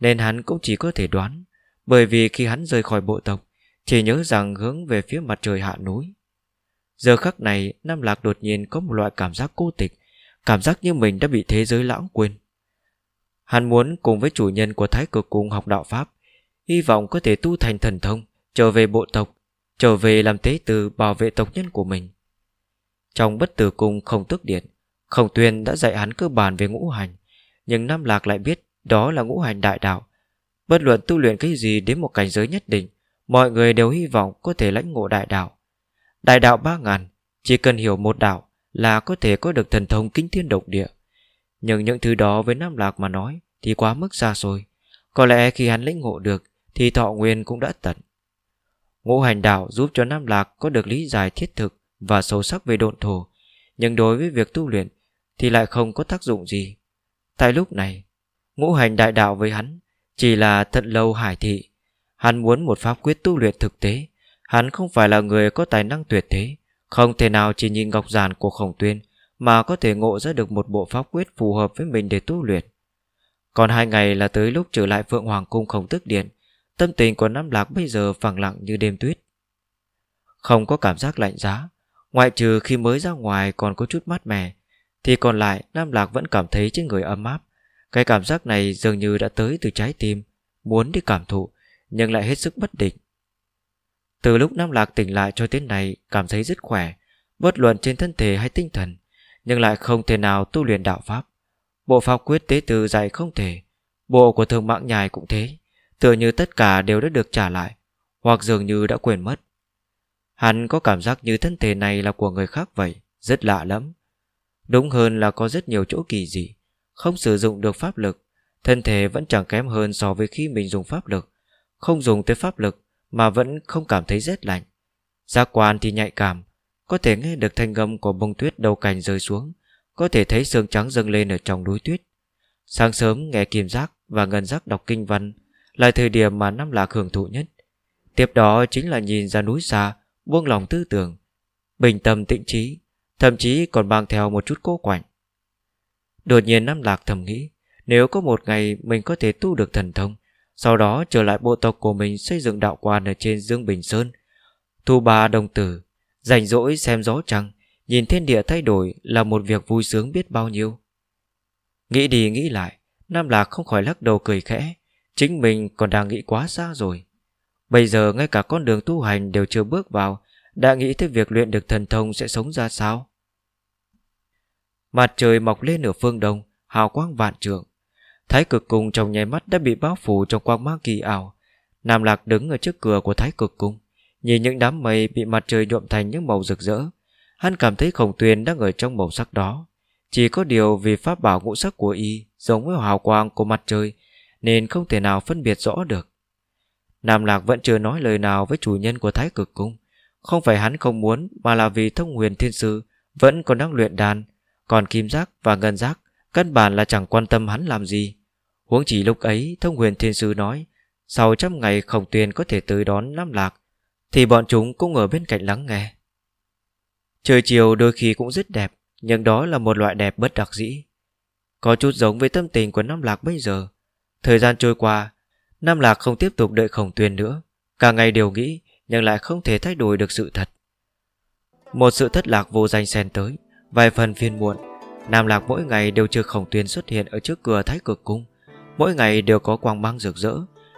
Nên hắn cũng chỉ có thể đoán, Bởi vì khi hắn rời khỏi bộ tộc, Chỉ nhớ rằng hướng về phía mặt trời hạ núi Giờ khắc này, Nam Lạc đột nhiên có một loại cảm giác cô tịch, Cảm giác như mình đã bị thế giới lãng quên. Hắn muốn cùng với chủ nhân của Thái Cực Cung học đạo Pháp, Hy vọng có thể tu thành thần thông, Trở về bộ tộc, Trở về làm tế từ bảo vệ tộc nhân của mình. Trong bất tử cung không tức điện, Khổng tuyên đã dạy hắn cơ bản về ngũ hành, Nhưng Nam Lạc lại biết Đó là ngũ hành đại đạo. Bất luận tu luyện cái gì đến một cảnh giới nhất định, Mọi người đều hy vọng có thể lãnh ngộ đại đạo. Đại đạo ba ngàn, Chỉ cần hiểu một đạo Là có thể có được thần thông kinh thiên động địa. Nhưng những thứ đó với Nam Lạc mà nói Thì quá mức xa xôi. Có lẽ khi hắn lĩnh ngộ được Thì thọ nguyên cũng đã tận. Ngũ hành đạo giúp cho Nam Lạc có được lý giải thiết thực Và sâu sắc về độn thổ. Nhưng đối với việc tu luyện Thì lại không có tác dụng gì. Tại lúc này, Ngũ hành đại đạo với hắn Chỉ là thật lâu hải thị. Hắn muốn một pháp quyết tu luyện thực tế Hắn không phải là người có tài năng tuyệt thế, Không thể nào chỉ nhìn ngọc giản của khổng tuyên Mà có thể ngộ ra được một bộ pháp quyết phù hợp với mình để tu luyện. Còn hai ngày là tới lúc trở lại Phượng Hoàng Cung không tức điện, Tâm tình của Nam Lạc bây giờ phẳng lặng như đêm tuyết. Không có cảm giác lạnh giá, Ngoại trừ khi mới ra ngoài còn có chút mát mẻ, Thì còn lại Nam Lạc vẫn cảm thấy trên người ấm áp. Cái cảm giác này dường như đã tới từ trái tim, Muốn đi cảm thụ, Nhưng lại hết sức bất định từ lúc Nam Lạc tỉnh lại cho đến nay, Cảm thấy rất khỏe, Bất luận trên thân thể hay tinh thần, Nhưng lại không thể nào tu luyện đạo Pháp. Bộ Pháp quyết tế từ dạy không thể, Bộ của thường mạng nhài cũng thế, Tựa như tất cả đều đã được trả lại, Hoặc dường như đã quên mất. Hắn có cảm giác như thân thể này là của người khác vậy, Rất lạ lắm Đúng hơn là có rất nhiều chỗ kỳ dị, Không sử dụng được pháp lực, Thân thể vẫn chẳng kém hơn so với khi mình dùng pháp lực, Không dùng tới pháp lực mà vẫn không cảm thấy rét lạnh. Giác quan thì nhạy cảm, có thể nghe được thanh âm của bông tuyết đầu cành rơi xuống, có thể thấy sương trắng dâng lên ở trong núi tuyết. Sáng sớm nghe kim giác và ngân giác đọc kinh văn là thời điểm mà năm lạc hưởng thụ nhất. Tiếp đó chính là nhìn ra núi xa, buông lòng tư tưởng, bình tâm tĩnh trí, thậm chí còn mang theo một chút cô quạnh. Đột nhiên năm lạc thầm nghĩ, nếu có một ngày mình có thể tu được thần thông, sau đó trở lại bộ tộc của mình xây dựng đạo quan ở trên Dương Bình Sơn. Thu ba đồng tử, rảnh rỗi xem gió trăng, nhìn thiên địa thay đổi là một việc vui sướng biết bao nhiêu. Nghĩ đi nghĩ lại, Nam Lạc không khỏi lắc đầu cười khẽ, chính mình còn đang nghĩ quá xa rồi. Bây giờ ngay cả con đường tu hành đều chưa bước vào, đã nghĩ tới việc luyện được thần thông sẽ sống ra sao? Mặt trời mọc lên ở phương đông, hào quang vạn trượng. Thái cực cung trong nháy mắt đã bị bao phủ trong quang mang kỳ ảo. Nam Lạc đứng ở trước cửa của thái cực cung, nhìn những đám mây bị mặt trời nhuộm thành những màu rực rỡ. Hắn cảm thấy khổng tuyền đang ở trong màu sắc đó. Chỉ có điều vì pháp bảo ngũ sắc của y giống với hào quang của mặt trời nên không thể nào phân biệt rõ được. Nam Lạc vẫn chưa nói lời nào với chủ nhân của thái cực cung. Không phải hắn không muốn mà là vì thông huyền thiên sư vẫn còn đang luyện đàn, còn kim giác và ngân giác căn bản là chẳng quan tâm hắn làm gì. Huống chỉ lúc ấy thông huyền thiên sư nói, Sau trăm ngày khổng tuyền có thể tới đón Nam Lạc, Thì bọn chúng cũng ở bên cạnh lắng nghe. Trời chiều đôi khi cũng rất đẹp, Nhưng đó là một loại đẹp bất đặc dĩ. Có chút giống với tâm tình của Nam Lạc bây giờ. Thời gian trôi qua Nam Lạc không tiếp tục đợi khổng tuyền nữa. Cả ngày đều nghĩ, Nhưng lại không thể thay đổi được sự thật. Một sự thất lạc vô danh xen tới, Vài phần phiền muộn. Nam Lạc mỗi ngày đều chưa khổng tuyền xuất hiện Ở trước cửa thái cực cung. Mỗi ngày đều có quang mang rực rỡ,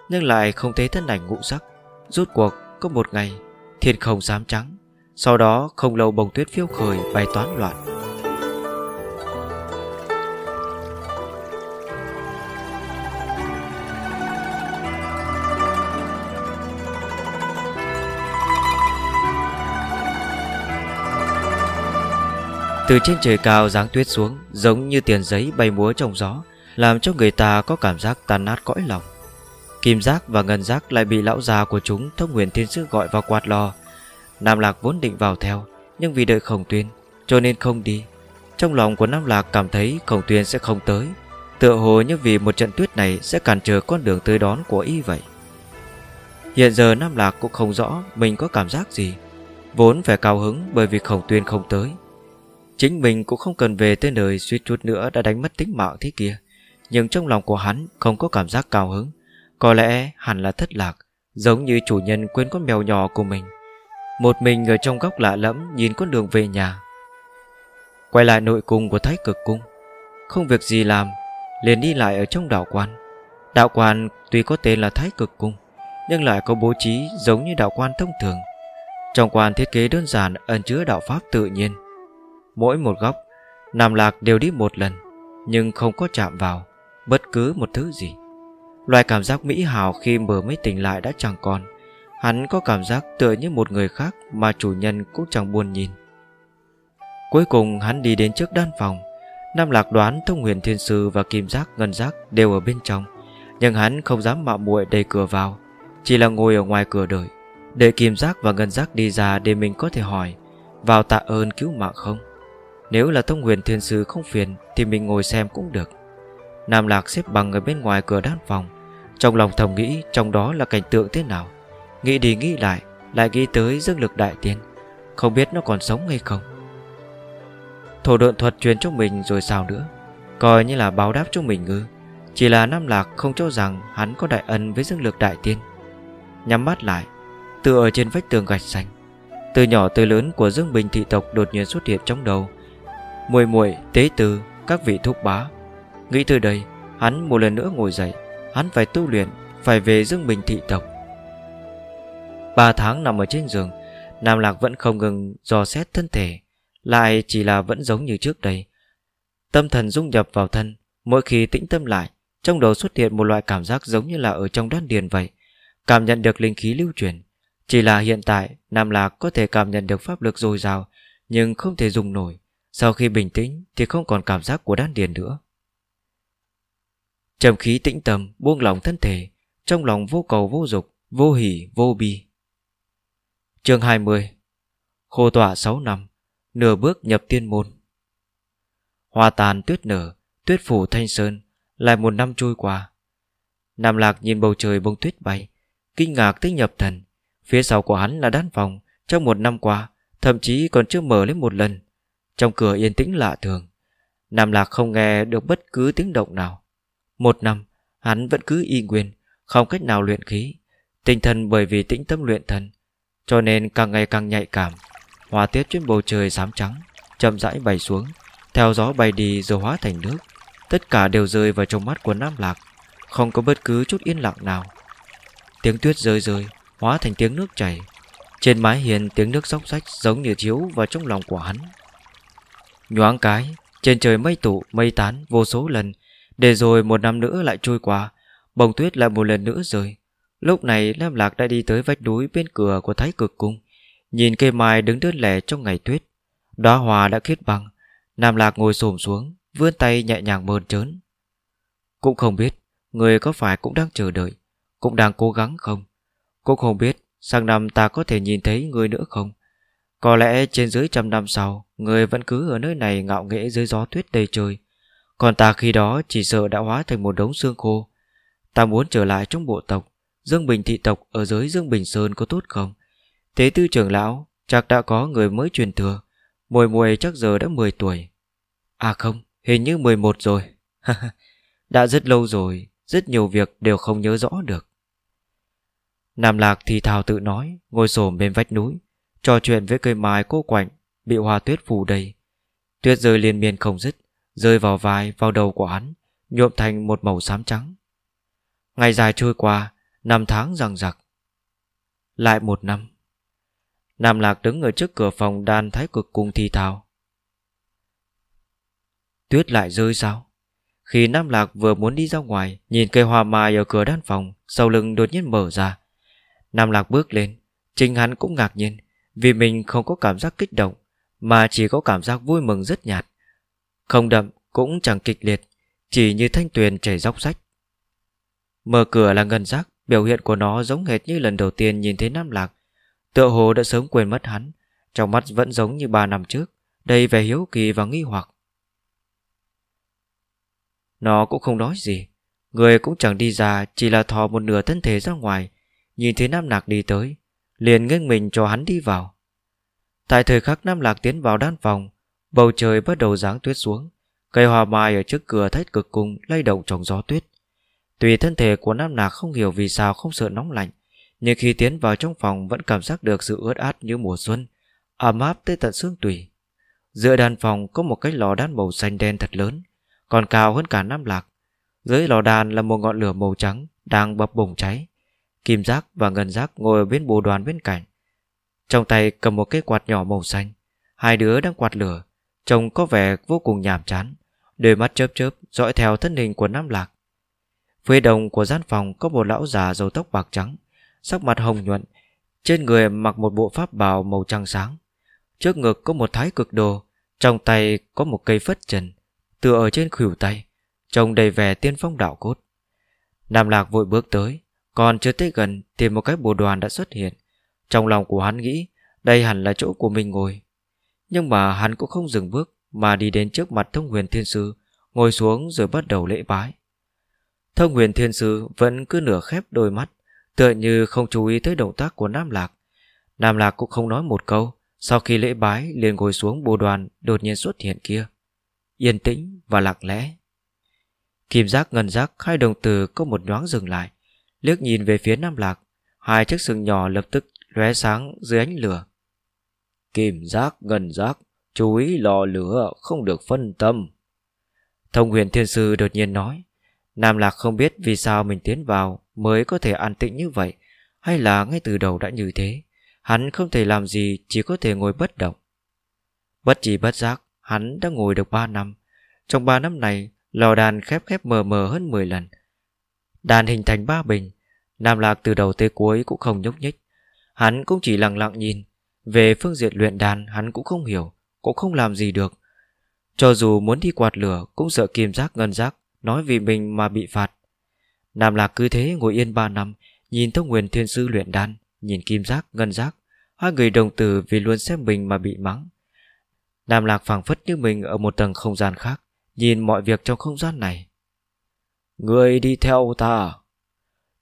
Nhưng lại không thấy thân ảnh ngũ sắc. Rốt cuộc, có một ngày, Thiên không dám trắng, Sau đó không lâu bông tuyết phiêu khởi bay toán loạn. Từ trên trời cao giáng tuyết xuống, Giống như tiền giấy bay múa trong gió làm cho người ta có cảm giác tan nát cõi lòng. Kim giác và ngân giác lại bị lão già của chúng Thông huyền thiên sứ gọi vào quạt lò. Nam Lạc vốn định vào theo, Nhưng vì đợi khổng tuyên Cho nên không đi. Trong lòng của Nam Lạc cảm thấy khổng tuyên sẽ không tới, Tựa hồ như vì một trận tuyết này Sẽ cản trở con đường tới đón của y vậy. Hiện giờ Nam Lạc cũng không rõ Mình có cảm giác gì, Vốn phải cao hứng bởi vì khổng tuyên không tới. Chính mình cũng không cần về tới nơi suýt chút nữa đã đánh mất tính mạng thế kia. Nhưng trong lòng của hắn không có cảm giác cao hứng. Có lẽ hẳn là thất lạc, Giống như chủ nhân quên con mèo nhỏ của mình. Một mình ở trong góc lạ lẫm nhìn con đường về nhà. Quay lại nội cung của thái cực cung. Không việc gì làm, liền đi lại ở trong đạo quan. Đạo quan tuy có tên là thái cực cung, Nhưng lại có bố trí giống như đạo quan thông thường. Trong quan thiết kế đơn giản ẩn chứa đạo pháp tự nhiên. Mỗi một góc, Nam Lạc đều đi một lần, Nhưng không có chạm vào. Bất cứ một thứ gì. Loại cảm giác mỹ hào khi vừa mới tỉnh lại đã chẳng còn. Hắn có cảm giác tựa như một người khác Mà chủ nhân cũng chẳng buồn nhìn. Cuối cùng hắn đi đến trước đan phòng. Nam Lạc đoán, Thông Huyền Thiên Sư và Kim Giác, Ngân Giác đều ở bên trong. Nhưng hắn không dám mạo muội đẩy cửa vào, Chỉ là ngồi ở ngoài cửa đợi, Để Kim Giác và Ngân Giác đi ra để mình có thể hỏi, Vào tạ ơn cứu mạng không? Nếu là thông huyền thiên sư không phiền Thì mình ngồi xem cũng được. Nam Lạc xếp bằng ở bên ngoài cửa đan phòng. Trong lòng thầm nghĩ trong đó là cảnh tượng thế nào. Nghĩ đi nghĩ lại Lại nghĩ tới dương lực đại tiên. Không biết nó còn sống hay không. Thổ độn thuật truyền cho mình rồi sao nữa? Coi như là báo đáp cho mình ngư Chỉ là Nam Lạc không cho rằng Hắn có đại ân với dương lực đại tiên. Nhắm mắt lại, Tựa ở trên vách tường gạch xanh. Từ nhỏ tới lớn của Dương Bình thị tộc đột nhiên xuất hiện trong đầu. Muội muội, tế từ các vị thúc bá nghĩ từ đây, hắn một lần nữa ngồi dậy. Hắn phải tu luyện, phải về dương bình thị tộc. Ba tháng nằm ở trên giường, nam lạc vẫn không ngừng dò xét thân thể. Lại chỉ là vẫn giống như trước đây. Tâm thần dung nhập vào thân, mỗi khi tĩnh tâm lại, trong đầu xuất hiện một loại cảm giác giống như là ở trong đan điền vậy. Cảm nhận được linh khí lưu truyền chỉ là hiện tại, nam lạc có thể cảm nhận được pháp lực dồi dào, nhưng không thể dùng nổi. Sau khi bình tĩnh thì không còn cảm giác của đan điền nữa. Trầm khí tĩnh tâm, buông lòng thân thể, Trong lòng vô cầu vô dục, Vô hỷ vô bi. Chương 20 Khô tỏa 6 năm, Nửa bước nhập tiên môn. Hoa tàn tuyết nở, Tuyết phủ thanh sơn, Lại một năm trôi qua. Nam Lạc nhìn bầu trời bông tuyết bay, Kinh ngạc tới nhập thần. Phía sau của hắn là đan phòng, Trong một năm qua, Thậm chí còn chưa mở lên một lần. Trong cửa yên tĩnh lạ thường, Nam Lạc không nghe được bất cứ tiếng động nào. Một năm, Hắn vẫn cứ y nguyên, Không cách nào luyện khí. Tinh thần bởi vì tĩnh tâm luyện thần, Cho nên càng ngày càng nhạy cảm. Hòa tiết trên bầu trời xám trắng, Chậm rãi bay xuống, Theo gió bay đi rồi hóa thành nước. Tất cả đều rơi vào trong mắt của Nam Lạc, Không có bất cứ chút yên lặng nào. Tiếng tuyết rơi rơi, Hóa thành tiếng nước chảy. Trên mái hiền tiếng nước sóc sách Giống như chiếu vào trong lòng của hắn. Nhoáng cái, Trên trời mây tụ, mây tán vô số lần để rồi một năm nữa lại trôi qua Bông tuyết lại một lần nữa rơi Lúc này Lam Lạc đã đi tới vách núi bên cửa của Thái Cực Cung, Nhìn cây mai đứng đơn lẻ trong ngày tuyết. Đóa hoa đã kết băng Nam Lạc ngồi xổm xuống, Vươn tay nhẹ nhàng mơn trớn. Cũng không biết Người có phải cũng đang chờ đợi, Cũng đang cố gắng không? Cũng không biết sang năm ta có thể nhìn thấy người nữa không? Có lẽ trên dưới trăm năm sau, Người vẫn cứ ở nơi này ngạo nghễ dưới gió tuyết đầy trời còn ta khi đó chỉ sợ đã hóa thành một đống xương khô. Ta muốn trở lại trong bộ tộc Dương Bình thị tộc ở dưới Dương Bình Sơn có tốt không? Tế tư trưởng lão Chắc đã có người mới truyền thừa. Mùi mùi chắc giờ đã 10 tuổi. À không, hình như 11 rồi. Đã rất lâu rồi Rất nhiều việc đều không nhớ rõ được. Nam Lạc thì thào tự nói Ngồi xổm bên vách núi Trò chuyện với cây mai cô quạnh Bị hoa tuyết phủ đầy. Tuyết rơi liên miên không dứt Rơi vào vai, vào đầu của hắn Nhuộm thành một màu xám trắng. Ngày dài trôi qua Năm tháng rằng rặc Lại một năm Nam Lạc đứng ở trước cửa phòng đan thái cực cung thi thao Tuyết lại rơi sao? Khi Nam Lạc vừa muốn đi ra ngoài Nhìn cây hoa mai ở cửa đan phòng Sau lưng đột nhiên mở ra. Nam Lạc bước lên Chính hắn cũng ngạc nhiên Vì mình không có cảm giác kích động Mà chỉ có cảm giác vui mừng rất nhạt. Không đậm cũng chẳng kịch liệt, Chỉ như thanh tuyền chảy dốc sách. Mở cửa là ngân giác, Biểu hiện của nó giống hệt như lần đầu tiên nhìn thấy Nam Lạc. Tựa hồ đã sớm quên mất hắn, Trong mắt vẫn giống như ba năm trước, Đầy vẻ hiếu kỳ và nghi hoặc. Nó cũng không nói gì, Người cũng chẳng đi ra, Chỉ là thò một nửa thân thể ra ngoài, Nhìn thấy Nam Lạc đi tới, Liền nghênh mình cho hắn đi vào. Tại thời khắc Nam Lạc tiến vào đan phòng Bầu trời bắt đầu giáng tuyết xuống. Cây hoa mai ở trước cửa thách cực cung lay động trong gió tuyết. Tùy thân thể của Nam Nạc không hiểu vì sao không sợ nóng lạnh, Nhưng khi tiến vào trong phòng Vẫn cảm giác được sự ướt át như mùa xuân, Ấm áp tới tận xương tùy Giữa đàn phòng có một cái lò đan màu xanh đen thật lớn, Còn cao hơn cả Nam Lạc. Dưới lò đàn là một ngọn lửa màu trắng Đang bập bùng cháy. Kim giác và ngân giác ngồi ở bên bồ đoàn bên cạnh. Trong tay cầm một cái quạt nhỏ màu xanh, Hai đứa đang quạt lửa. Trông có vẻ vô cùng nhàm chán. Đôi mắt chớp chớp, dõi theo thân hình của Nam Lạc. Phía đồng của gian phòng có một lão già râu tóc bạc trắng, Sắc mặt hồng nhuận, Trên người mặc một bộ pháp bào màu trắng sáng. Trước ngực có một thái cực đồ, Trong tay có một cây phất trần Tựa ở trên khuỷu tay, Trông đầy vẻ tiên phong đạo cốt. Nam Lạc vội bước tới, Còn chưa tới gần thì một cái bồ đoàn đã xuất hiện. Trong lòng của hắn nghĩ, Đây hẳn là chỗ của mình ngồi. Nhưng mà hắn cũng không dừng bước Mà đi đến trước mặt thông huyền thiên sư, Ngồi xuống rồi bắt đầu lễ bái. Thông huyền thiên sư vẫn cứ nửa khép đôi mắt, Tựa như không chú ý tới động tác của Nam Lạc. Nam Lạc cũng không nói một câu, Sau khi lễ bái liền ngồi xuống bồ đoàn Đột nhiên xuất hiện kia. Yên tĩnh và lặng lẽ. Kim giác, ngân giác, hai đồng từ có một nhoáng dừng lại, Liếc nhìn về phía Nam Lạc. Hai chiếc sừng nhỏ lập tức lóe sáng dưới ánh lửa kìm giác ngân giác Chú ý lò lửa không được phân tâm Thông huyền thiên sư đột nhiên nói Nam Lạc không biết vì sao mình tiến vào mới có thể an tĩnh như vậy, hay là ngay từ đầu đã như thế. Hắn không thể làm gì, chỉ có thể ngồi bất động. Bất chỉ bất giác, hắn đã ngồi được 3 năm. Trong 3 năm này, lò đàn khép khép mờ mờ hơn 10 lần. Đàn hình thành ba bình, Nam Lạc từ đầu tới cuối cũng không nhúc nhích. Hắn cũng chỉ lặng lặng nhìn. Về phương diện luyện đàn hắn cũng không hiểu, cũng không làm gì được. Cho dù muốn đi quạt lửa cũng sợ kim giác ngân giác Nói vì mình mà bị phạt. Nam Lạc cứ thế ngồi yên 3 năm Nhìn Thông Nguyên Thiên Sư luyện đan Nhìn Kim Giác, Ngân Giác. Hai người đồng tử vì luôn xem mình mà bị mắng. Nam Lạc phảng phất như mình Ở một tầng không gian khác Nhìn mọi việc trong không gian này. Người đi theo ta.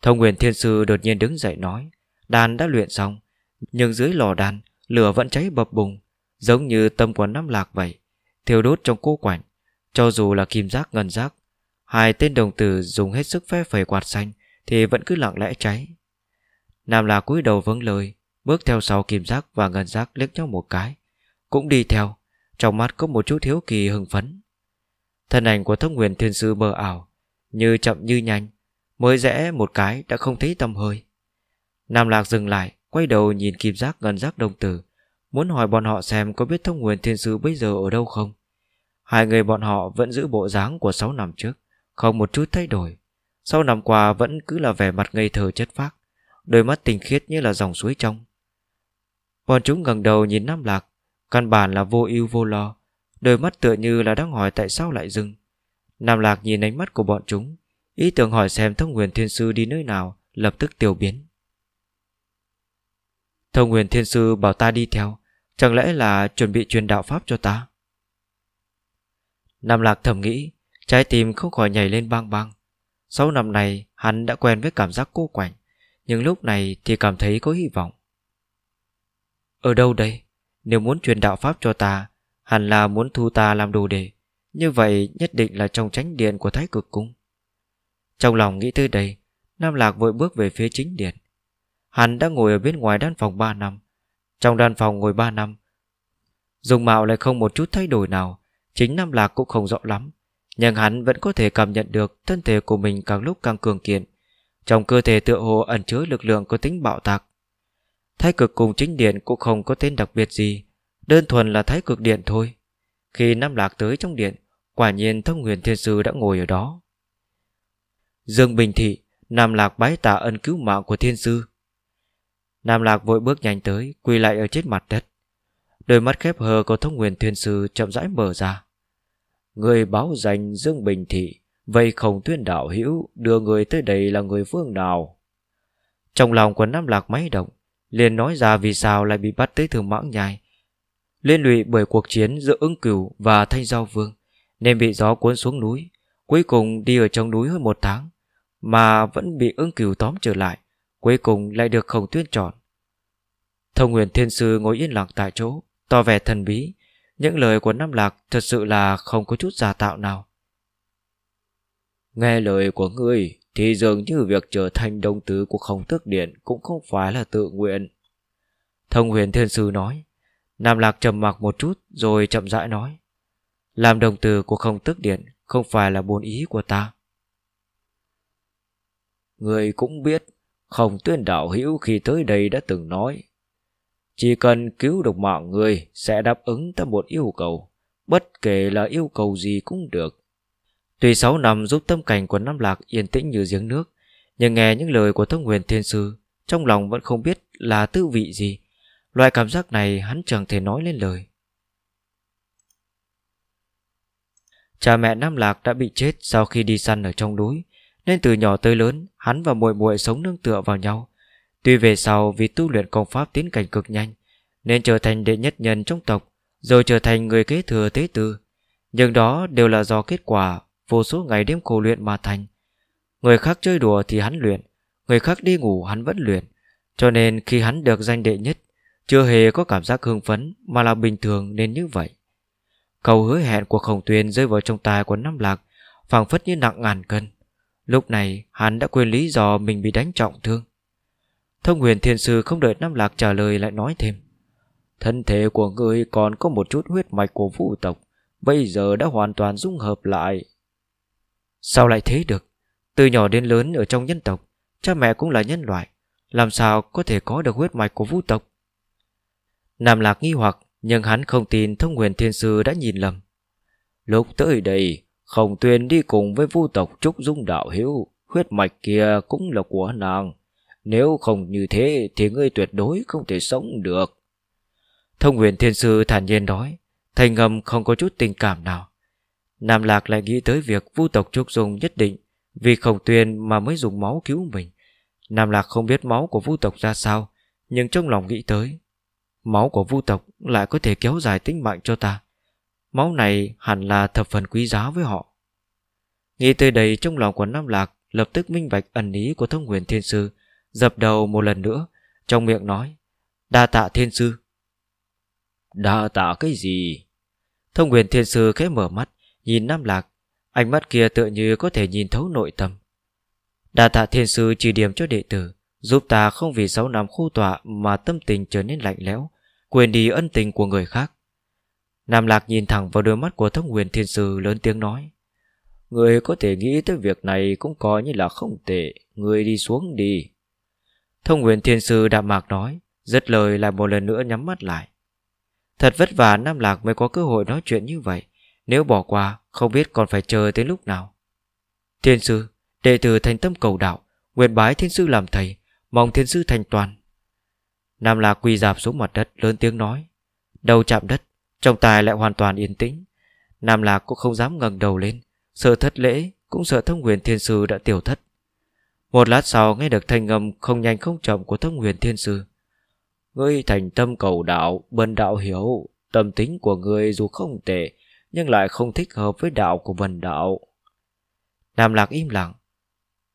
Thông Nguyên Thiên Sư đột nhiên đứng dậy nói Đan đã luyện xong Nhưng dưới lò đan Lửa vẫn cháy bập bùng, Giống như tâm của năm Lạc vậy. Thiêu đốt trong cô quạnh, Cho dù là kim giác, ngân giác, Hai tên đồng tử dùng hết sức phe phẩy quạt xanh Thì vẫn cứ lặng lẽ cháy. Nam lạc cúi đầu vâng lời, Bước theo sau kim giác và ngân giác liếc nhau một cái, Cũng đi theo, Trong mắt có một chút thiếu kỳ hưng phấn. Thân ảnh của thông huyền thiên sư bờ ảo, Như chậm như nhanh, Mới rẽ một cái đã không thấy tâm hơi. Nam Lạc dừng lại Quay đầu nhìn kim giác ngân giác đồng tử, Muốn hỏi bọn họ xem có biết thông nguyên thiên sứ bây giờ ở đâu không. Hai người bọn họ vẫn giữ bộ dáng của 6 năm trước, không một chút thay đổi. Sau năm qua vẫn cứ là vẻ mặt ngây thơ chất phác, Đôi mắt tinh khiết như là dòng suối trong. Bọn chúng ngẩng đầu nhìn Nam Lạc, Căn bản là vô ưu vô lo, Đôi mắt tựa như là đang hỏi tại sao lại dừng. Nam Lạc nhìn ánh mắt của bọn chúng, Ý tưởng hỏi xem thông nguyên thiên sư đi nơi nào Lập tức tiêu biến. Thông huyền thiên sư bảo ta đi theo, Chẳng lẽ là chuẩn bị truyền đạo pháp cho ta? Nam Lạc thầm nghĩ, Trái tim không khỏi nhảy lên bang bang. Sau năm này, hắn đã quen với cảm giác cô quạnh, Nhưng lúc này thì cảm thấy có hy vọng. Ở đâu đây? Nếu muốn truyền đạo pháp cho ta, Hẳn là muốn thu ta làm đồ đề Như vậy nhất định là trong tránh điện của Thái Cực Cung. Trong lòng nghĩ tới đây, Nam Lạc vội bước về phía chính điện Hắn đã ngồi ở bên ngoài đan phòng 3 năm. Trong đan phòng ngồi 3 năm Dùng mạo lại không một chút thay đổi nào. Chính Nam Lạc cũng không rõ lắm, nhưng hắn vẫn có thể cảm nhận được thân thể của mình càng lúc càng cường kiện. Trong cơ thể tựa hồ ẩn chứa lực lượng có tính bạo tạc. Thái cực cùng chính điện cũng không có tên đặc biệt gì, Đơn thuần là thái cực điện thôi. Khi Nam Lạc tới trong điện, Quả nhiên thông huyền thiên sư đã ngồi ở đó. Dương Bình Thị, Nam Lạc bái tạ ân cứu mạng của thiên sư. Nam Lạc vội bước nhanh tới, Quỳ lại ở trên mặt đất. Đôi mắt khép hờ của thông nguyên thiên sư chậm rãi mở ra. Người báo danh Dương Bình Thị Vậy không tuyên đạo hữu, Đưa người tới đây là người phương nào? Trong lòng của Nam Lạc máy động, liền nói ra vì sao lại bị bắt tới thường mãng nhai. Liên lụy bởi cuộc chiến giữa ứng cửu và thanh giao vương, nên bị gió cuốn xuống núi, cuối cùng đi ở trong núi hơn một tháng, mà vẫn bị ứng cửu tóm trở lại, cuối cùng lại được khổng tuyên chọn thông huyền thiên sư ngồi yên lặng tại chỗ tỏ vẻ thần bí những lời của Nam Lạc thật sự là không có chút giả tạo nào. Nghe lời của ngươi thì dường như việc trở thành đồng tứ của khổng tước điện cũng không phải là tự nguyện. Thông huyền thiên sư nói. Nam Lạc trầm mặc một chút rồi chậm rãi nói. Làm đồng từ của khổng tước điện không phải là buồn ý của ta. Người cũng biết, khổng tuyên đạo hữu khi tới đây đã từng nói. Chỉ cần cứu được mọi người sẽ đáp ứng ta một yêu cầu, bất kể là yêu cầu gì cũng được. Tuy 6 năm giúp tâm cảnh của Nam Lạc yên tĩnh như giếng nước, nhưng nghe những lời của Thông Huyền Thiên Sư, trong lòng vẫn không biết là tư vị gì. Loại cảm giác này hắn chẳng thể nói lên lời. Cha mẹ Nam Lạc đã bị chết sau khi đi săn ở trong núi, nên từ nhỏ tới lớn, hắn và muội muội sống nương tựa vào nhau. Tuy về sau vì tu luyện công pháp tiến cảnh cực nhanh, nên trở thành đệ nhất nhân trong tộc, rồi trở thành người kế thừa tế tư. Nhưng đó đều là do kết quả vô số ngày đêm khổ luyện mà thành. Người khác chơi đùa thì hắn luyện, người khác đi ngủ hắn vẫn luyện. Cho nên khi hắn được danh đệ nhất, chưa hề có cảm giác hưng phấn mà là bình thường nên như vậy. cầu hứa hẹn của khổng tuyền rơi vào trong tai của năm Lạc, phảng phất như nặng ngàn cân. Lúc này hắn đã quên lý do mình bị đánh trọng thương. Thông huyền thiên sư không đợi Nam Lạc trả lời lại nói thêm. Thân thể của người còn có một chút huyết mạch của vũ tộc, bây giờ đã hoàn toàn dung hợp lại. Sao lại thế được? Từ nhỏ đến lớn ở trong nhân tộc, cha mẹ cũng là nhân loại, làm sao có thể có được huyết mạch của vũ tộc? Nam Lạc nghi hoặc, nhưng hắn không tin thông huyền thiên sư đã nhìn lầm. Lúc tới đây, Khổng Tuyên đi cùng với vu tộc Trúc Dung Đạo Hiếu, huyết mạch kia cũng là của nàng. Nếu không như thế thì ngươi tuyệt đối không thể sống được. Thông huyền thiên sư thản nhiên nói, thành ngầm không có chút tình cảm nào. Nam Lạc lại nghĩ tới việc vu tộc Trúc Dung nhất định vì Khổng Tuyên mà mới dùng máu cứu mình. Nam Lạc không biết máu của vu tộc ra sao, nhưng trong lòng nghĩ tới. Máu của vu tộc lại có thể kéo dài tính mạng cho ta. Máu này hẳn là thập phần quý giá với họ. Nghĩ tới đây trong lòng của Nam Lạc lập tức minh bạch ẩn ý của thông huyền thiên sư, dập đầu một lần nữa, trong miệng nói, đa tạ thiên sư. Đa tạ cái gì? Thông huyền thiên sư khẽ mở mắt, nhìn Nam Lạc, ánh mắt kia tựa như có thể nhìn thấu nội tâm. Đa tạ thiên sư chỉ điểm cho đệ tử, giúp ta không vì sáu năm khu tọa mà tâm tình trở nên lạnh lẽo, quên đi ân tình của người khác. Nam Lạc nhìn thẳng vào đôi mắt của thông huyền thiên sư lớn tiếng nói. Người có thể nghĩ tới việc này cũng coi như là không tệ, người đi xuống đi. Thông huyền thiên sư đạm mạc nói, dứt lời lại một lần nữa nhắm mắt lại. Thật vất vả Nam Lạc mới có cơ hội nói chuyện như vậy. Nếu bỏ qua Không biết còn phải chờ tới lúc nào Thiên sư Đệ tử thành tâm cầu đạo Nguyện bái thiên sư làm thầy Mong thiên sư thành toàn Nam Lạc quỳ dạp xuống mặt đất lớn tiếng nói Đầu chạm đất Trong tài lại hoàn toàn yên tĩnh Nam Lạc cũng không dám ngẩng đầu lên Sợ thất lễ Cũng sợ thông huyền thiên sư đã tiểu thất một lát sau nghe được thanh âm Không nhanh không chậm của thông huyền thiên sư Ngươi thành tâm cầu đạo Bần đạo hiểu Tâm tính của ngươi dù không tệ nhưng lại không thích hợp với đạo của bần đạo. Nam Lạc im lặng.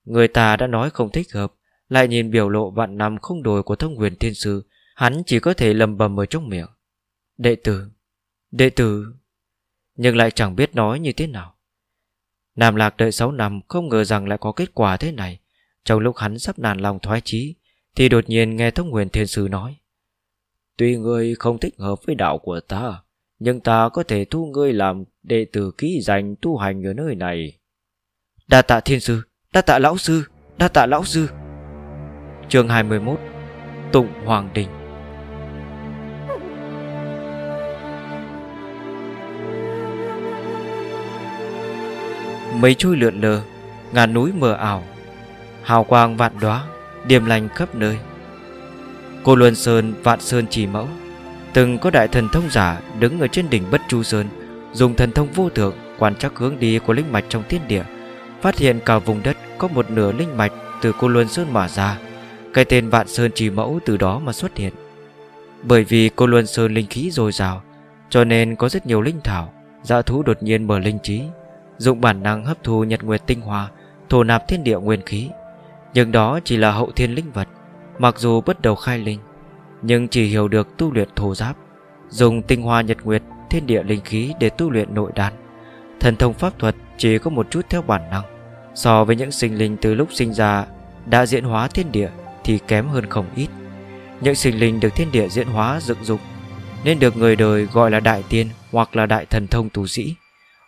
Người ta đã nói không thích hợp, lại nhìn biểu lộ vạn năm không đổi của thông huyền thiên sư, hắn chỉ có thể lầm bầm ở trong miệng. Đệ tử, đệ tử, nhưng lại chẳng biết nói như thế nào. Nam Lạc đợi 6 năm không ngờ rằng lại có kết quả thế này. Trong lúc hắn sắp nản lòng thoái chí, thì đột nhiên nghe thông huyền thiên sư nói. Tuy ngươi không thích hợp với đạo của ta, nhưng ta có thể thu ngươi làm đệ tử ký dành tu hành ở nơi này. Đa tạ thiên sư, đa tạ lão sư, đa tạ lão sư. Chương 21 tụng Hoàng Đình Mây trôi lượn lờ Ngàn núi mờ ảo Hào quang vạn đóa, Điềm lành khắp nơi. Cô Luân Sơn, vạn sơn chỉ mẫu, Từng có đại thần thông giả Đứng ở trên đỉnh Bất Chu Sơn, Dùng thần thông vô thượng Quan trắc hướng đi của linh mạch trong thiên địa, Phát hiện cả vùng đất có một nửa linh mạch Từ cô Luân Sơn mà ra. Cái tên vạn sơn chỉ mẫu từ đó mà xuất hiện. Bởi vì cô Luân Sơn linh khí dồi dào, Cho nên có rất nhiều linh thảo Dạ thú đột nhiên mở linh trí Dụng bản năng hấp thu nhật nguyệt tinh hoa, Thổ nạp thiên địa nguyên khí. Nhưng đó chỉ là hậu thiên linh vật, Mặc dù bắt đầu khai linh, Nhưng chỉ hiểu được tu luyện thổ giáp, Dùng tinh hoa nhật nguyệt, Thiên địa linh khí để tu luyện nội đan. Thần thông pháp thuật chỉ có một chút theo bản năng, So với những sinh linh từ lúc sinh ra Đã diễn hóa thiên địa Thì kém hơn không ít. Những sinh linh được thiên địa diễn hóa dựng dục Nên được người đời gọi là đại tiên Hoặc là đại thần thông tu sĩ.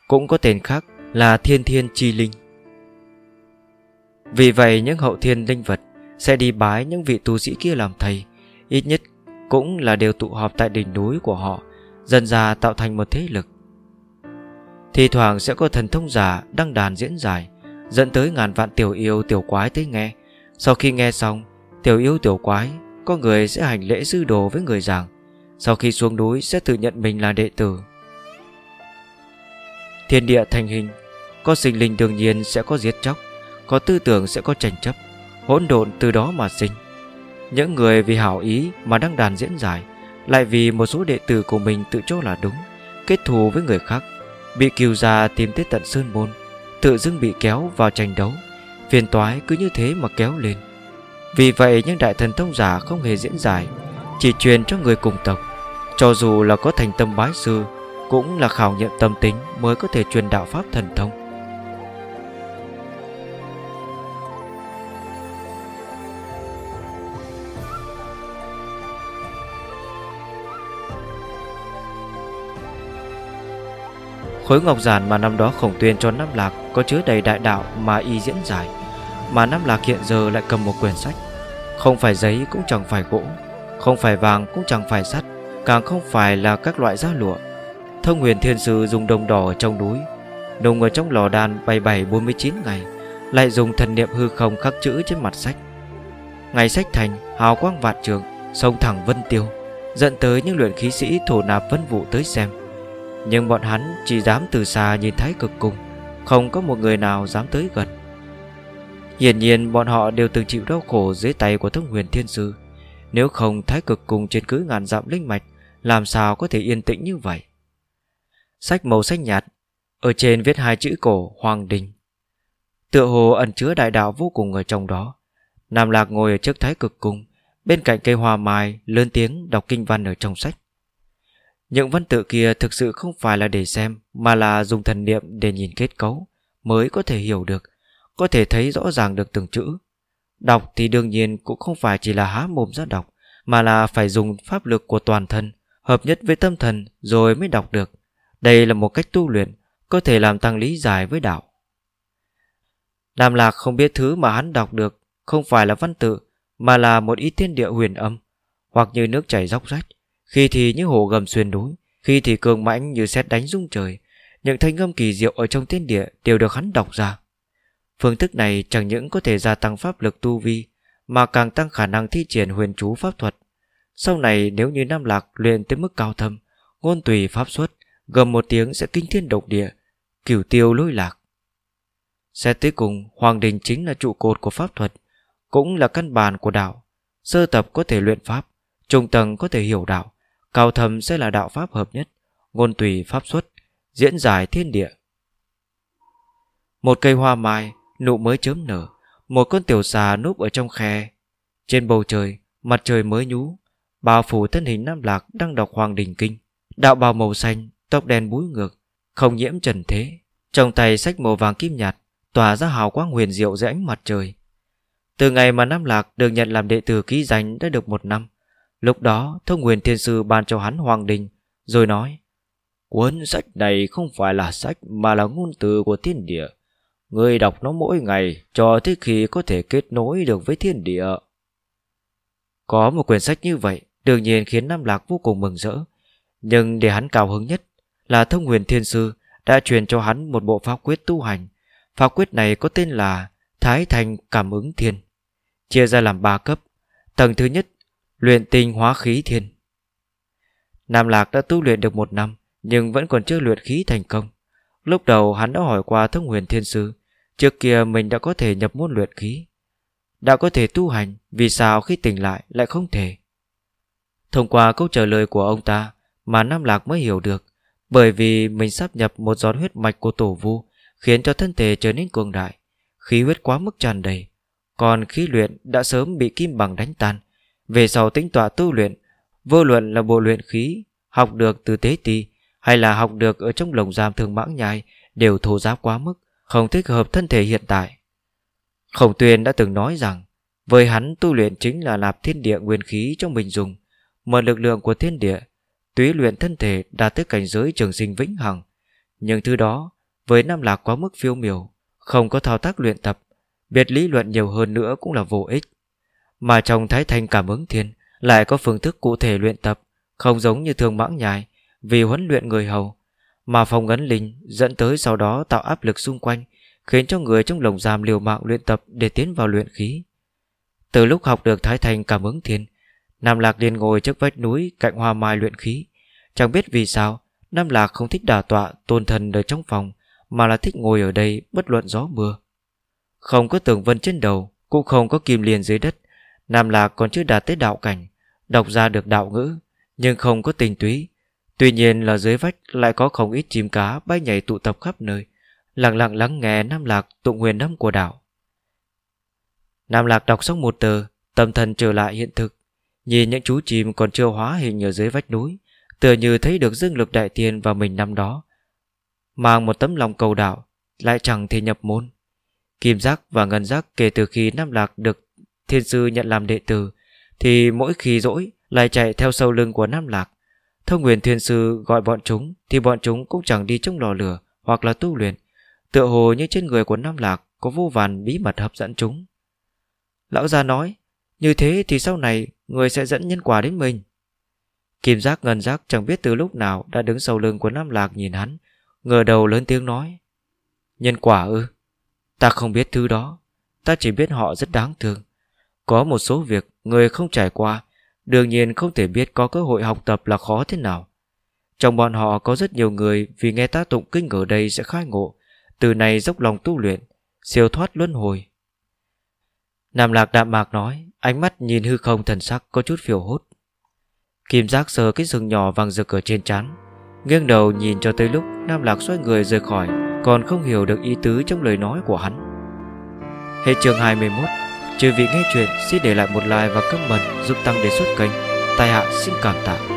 Cũng có tên khác là thiên thiên chi linh. Vì vậy những hậu thiên linh vật Sẽ đi bái những vị tu sĩ kia làm thầy. Ít nhất cũng là đều tụ họp tại đỉnh núi của họ, Dần ra tạo thành một thế lực. Thì thoảng sẽ có thần thông giả đăng đàn diễn giải, Dẫn tới ngàn vạn tiểu yêu, tiểu quái tới nghe. Sau khi nghe xong, Tiểu yêu, tiểu quái, Có người sẽ hành lễ sư đồ với người giảng. Sau khi xuống núi sẽ tự nhận mình là đệ tử. Thiên địa thành hình, có sinh linh đương nhiên sẽ có giết chóc. Có tư tưởng sẽ có tranh chấp, Hỗn độn từ đó mà sinh. Những người vì hảo ý mà đăng đàn diễn giải, Lại vì một số đệ tử của mình tự cho là đúng, Kết thù với người khác, Bị kiều gia tìm tới tận Sơn Môn, Tự dưng bị kéo vào tranh đấu, Phiền toái cứ như thế mà kéo lên. Vì vậy, những đại thần thông giả không hề diễn giải, Chỉ truyền cho người cùng tộc. Cho dù là có thành tâm bái sư, Cũng là khảo nghiệm tâm tính Mới có thể truyền đạo pháp thần thông. Khối ngọc giản mà năm đó khổng tuyên cho Nam Lạc Có chứa đầy đại đạo mà y diễn giải. Mà Nam Lạc hiện giờ lại cầm một quyển sách. Không phải giấy cũng chẳng phải gỗ, Không phải vàng cũng chẳng phải sắt, Càng không phải là các loại da lụa. Thông huyền thiên sư dùng đồng đỏ ở trong núi Nùng ở trong lò đan 77-49 ngày, Lại dùng thần niệm hư không khắc chữ trên mặt sách. Ngày sách thành, Hào quang vạn trường, Sông thẳng vân tiêu, Dẫn tới những luyện khí sĩ thổ nạp vân vụ tới xem nhưng bọn hắn chỉ dám từ xa nhìn Thái cực cung, Không có một người nào dám tới gần. Hiển nhiên bọn họ đều từng chịu đau khổ dưới tay của thông huyền thiên sư. Nếu không thái cực cung trên cứ ngàn dặm linh mạch Làm sao có thể yên tĩnh như vậy? Sách màu xanh nhạt Ở trên viết hai chữ cổ Hoàng Đình. Tựa hồ ẩn chứa đại đạo vô cùng ở trong đó. Nam Lạc ngồi ở trước thái cực cung Bên cạnh cây hoa mai Lớn tiếng đọc kinh văn ở trong sách những văn tự kia thực sự không phải là để xem, Mà là dùng thần niệm để nhìn kết cấu, Mới có thể hiểu được, Có thể thấy rõ ràng được từng chữ. Đọc thì đương nhiên cũng không phải chỉ là há mồm ra đọc, Mà là phải dùng pháp lực của toàn thân, Hợp nhất với tâm thần rồi mới đọc được. Đây là một cách tu luyện, Có thể làm tăng lý giải với đạo. Nam Lạc không biết thứ mà hắn đọc được, Không phải là văn tự, Mà là một ít thiên địa huyền âm, Hoặc như nước chảy róc rách khi thì như hồ gầm xuyên núi, Khi thì cường mãnh như xét đánh rung trời, Những thanh âm kỳ diệu ở trong thiên địa Đều được hắn đọc ra. Phương thức này chẳng những có thể gia tăng pháp lực tu vi, Mà càng tăng khả năng thi triển huyền chú pháp thuật. Sau này nếu như Nam Lạc luyện tới mức cao thâm, Ngôn tùy pháp xuất, Gầm một tiếng sẽ kinh thiên độc địa, Cửu tiêu lôi lạc. Xét tới cùng, Hoàng đình chính là trụ cột của pháp thuật, Cũng là căn bản của đạo. Sơ tập có thể luyện pháp, Trung tầng có thể hiểu đạo. Cao thầm sẽ là đạo pháp hợp nhất, Ngôn tùy pháp xuất, Diễn giải thiên địa. Một cây hoa mai, Nụ mới chớm nở, Một con tiểu xà núp ở trong khe. Trên bầu trời, Mặt trời mới nhú Bao phủ thân hình Nam Lạc đang đọc Hoàng Đình Kinh. Đạo bào màu xanh, Tóc đen búi ngược, Không nhiễm trần thế. Trong tay sách màu vàng kim nhạt, Tỏa ra hào quang huyền diệu dưới ánh mặt trời. Từ ngày mà Nam Lạc được nhận làm đệ tử ký danh đã được một năm Lúc đó thông huyền thiên sư ban cho hắn hoàng đình Rồi nói Cuốn sách này không phải là sách Mà là ngôn từ của thiên địa. Người đọc nó mỗi ngày Cho tới khi có thể kết nối được với thiên địa. Có một quyển sách như vậy Đương nhiên khiến Nam Lạc vô cùng mừng rỡ. Nhưng để hắn cao hứng nhất Là thông huyền thiên sư Đã truyền cho hắn một bộ pháp quyết tu hành. Pháp quyết này có tên là Thái Thành Cảm ứng Thiên Chia ra làm ba cấp. Tầng thứ nhất Luyện tinh hóa khí thiên. Nam Lạc đã tu luyện được một năm, Nhưng vẫn còn chưa luyện khí thành công. Lúc đầu hắn đã hỏi qua thông huyền thiên sư, Trước kia mình đã có thể nhập môn luyện khí, Đã có thể tu hành, Vì sao khi tỉnh lại lại không thể? Thông qua câu trả lời của ông ta Mà Nam Lạc mới hiểu được, Bởi vì mình sắp nhập một giọt huyết mạch của tổ vu, Khiến cho thân thể trở nên cường đại, Khí huyết quá mức tràn đầy, Còn khí luyện đã sớm bị kim bằng đánh tan về sau tính tọa tu luyện, Vô luận là bộ luyện khí, Học được từ tế ti, Hay là học được ở trong lồng giam thường mãng nhai, Đều thô giáp quá mức, Không thích hợp thân thể hiện tại. Khổng tuyên đã từng nói rằng, Với hắn tu luyện chính là nạp thiên địa nguyên khí trong mình dùng, Mở lực lượng của thiên địa, Túy luyện thân thể đạt tới cảnh giới trường sinh vĩnh hằng. Nhưng thứ đó, Với Nam Lạc quá mức phiêu miểu, Không có thao tác luyện tập, biệt lý luận nhiều hơn nữa cũng là vô ích. Mà trong Thái Thanh cảm ứng thiên, Lại có phương thức cụ thể luyện tập, Không giống như thường mãng nhài Vì huấn luyện người hầu, Mà phòng ấn linh dẫn tới sau đó tạo áp lực xung quanh, Khiến cho người trong lồng giam liều mạng luyện tập Để tiến vào luyện khí. Từ lúc học được Thái Thanh cảm ứng thiên, Nam Lạc liền ngồi trước vách núi Cạnh hoa mai luyện khí. Chẳng biết vì sao, Nam Lạc không thích đả tọa tôn thần ở trong phòng, Mà là thích ngồi ở đây bất luận gió mưa. Không có tường vân trên đầu, Cũng không có kim liền dưới đất Nam Lạc còn chưa đạt tới đạo cảnh, Đọc ra được đạo ngữ, Nhưng không có tình túy. Tuy nhiên là dưới vách lại có không ít chim cá bay nhảy tụ tập khắp nơi, Lặng lặng lắng nghe Nam Lạc tụng huyền năm của đạo. Nam Lạc đọc xong một tờ, Tâm thần trở lại hiện thực. Nhìn những chú chim còn chưa hóa hình ở dưới vách núi, Tựa như thấy được dương lực đại tiên vào mình năm đó. Mang một tấm lòng cầu đạo, Lại chẳng thể nhập môn. Kim giác và ngân giác kể từ khi Nam Lạc được thiên sư nhận làm đệ tử, Thì mỗi khi dỗi Lại chạy theo sau lưng của Nam Lạc. Thông Nguyên Thiên Sư gọi bọn chúng, Thì bọn chúng cũng chẳng đi trong lò lửa Hoặc là tu luyện. Tựa hồ như trên người của Nam Lạc Có vô vàn bí mật hấp dẫn chúng. Lão gia nói, Như thế thì sau này Người sẽ dẫn nhân quả đến mình. Kim giác ngân giác chẳng biết từ lúc nào Đã đứng sau lưng của Nam Lạc nhìn hắn, Ngờ đầu lớn tiếng nói, Nhân quả ư? Ta không biết thứ đó. Ta chỉ biết họ rất đáng thương. Có một số việc người không trải qua, Đương nhiên không thể biết có cơ hội học tập là khó thế nào. Trong bọn họ có rất nhiều người Vì nghe ta tụng kinh ở đây sẽ khai ngộ, Từ này dốc lòng tu luyện, Siêu thoát luân hồi. Nam Lạc đạm mạc nói, Ánh mắt nhìn hư không thần sắc có chút phiểu hốt. Kim giác sờ cái rừng nhỏ vàng rực ở trên trán, Nghiêng đầu nhìn cho tới lúc Nam Lạc xoay người rời khỏi, Còn không hiểu được ý tứ trong lời nói của hắn. Hết chương 21 Trừ vị nghe chuyện, xin để lại một like và comment Giúp tăng đề xuất kênh. Tài hạ, xin cảm tạ.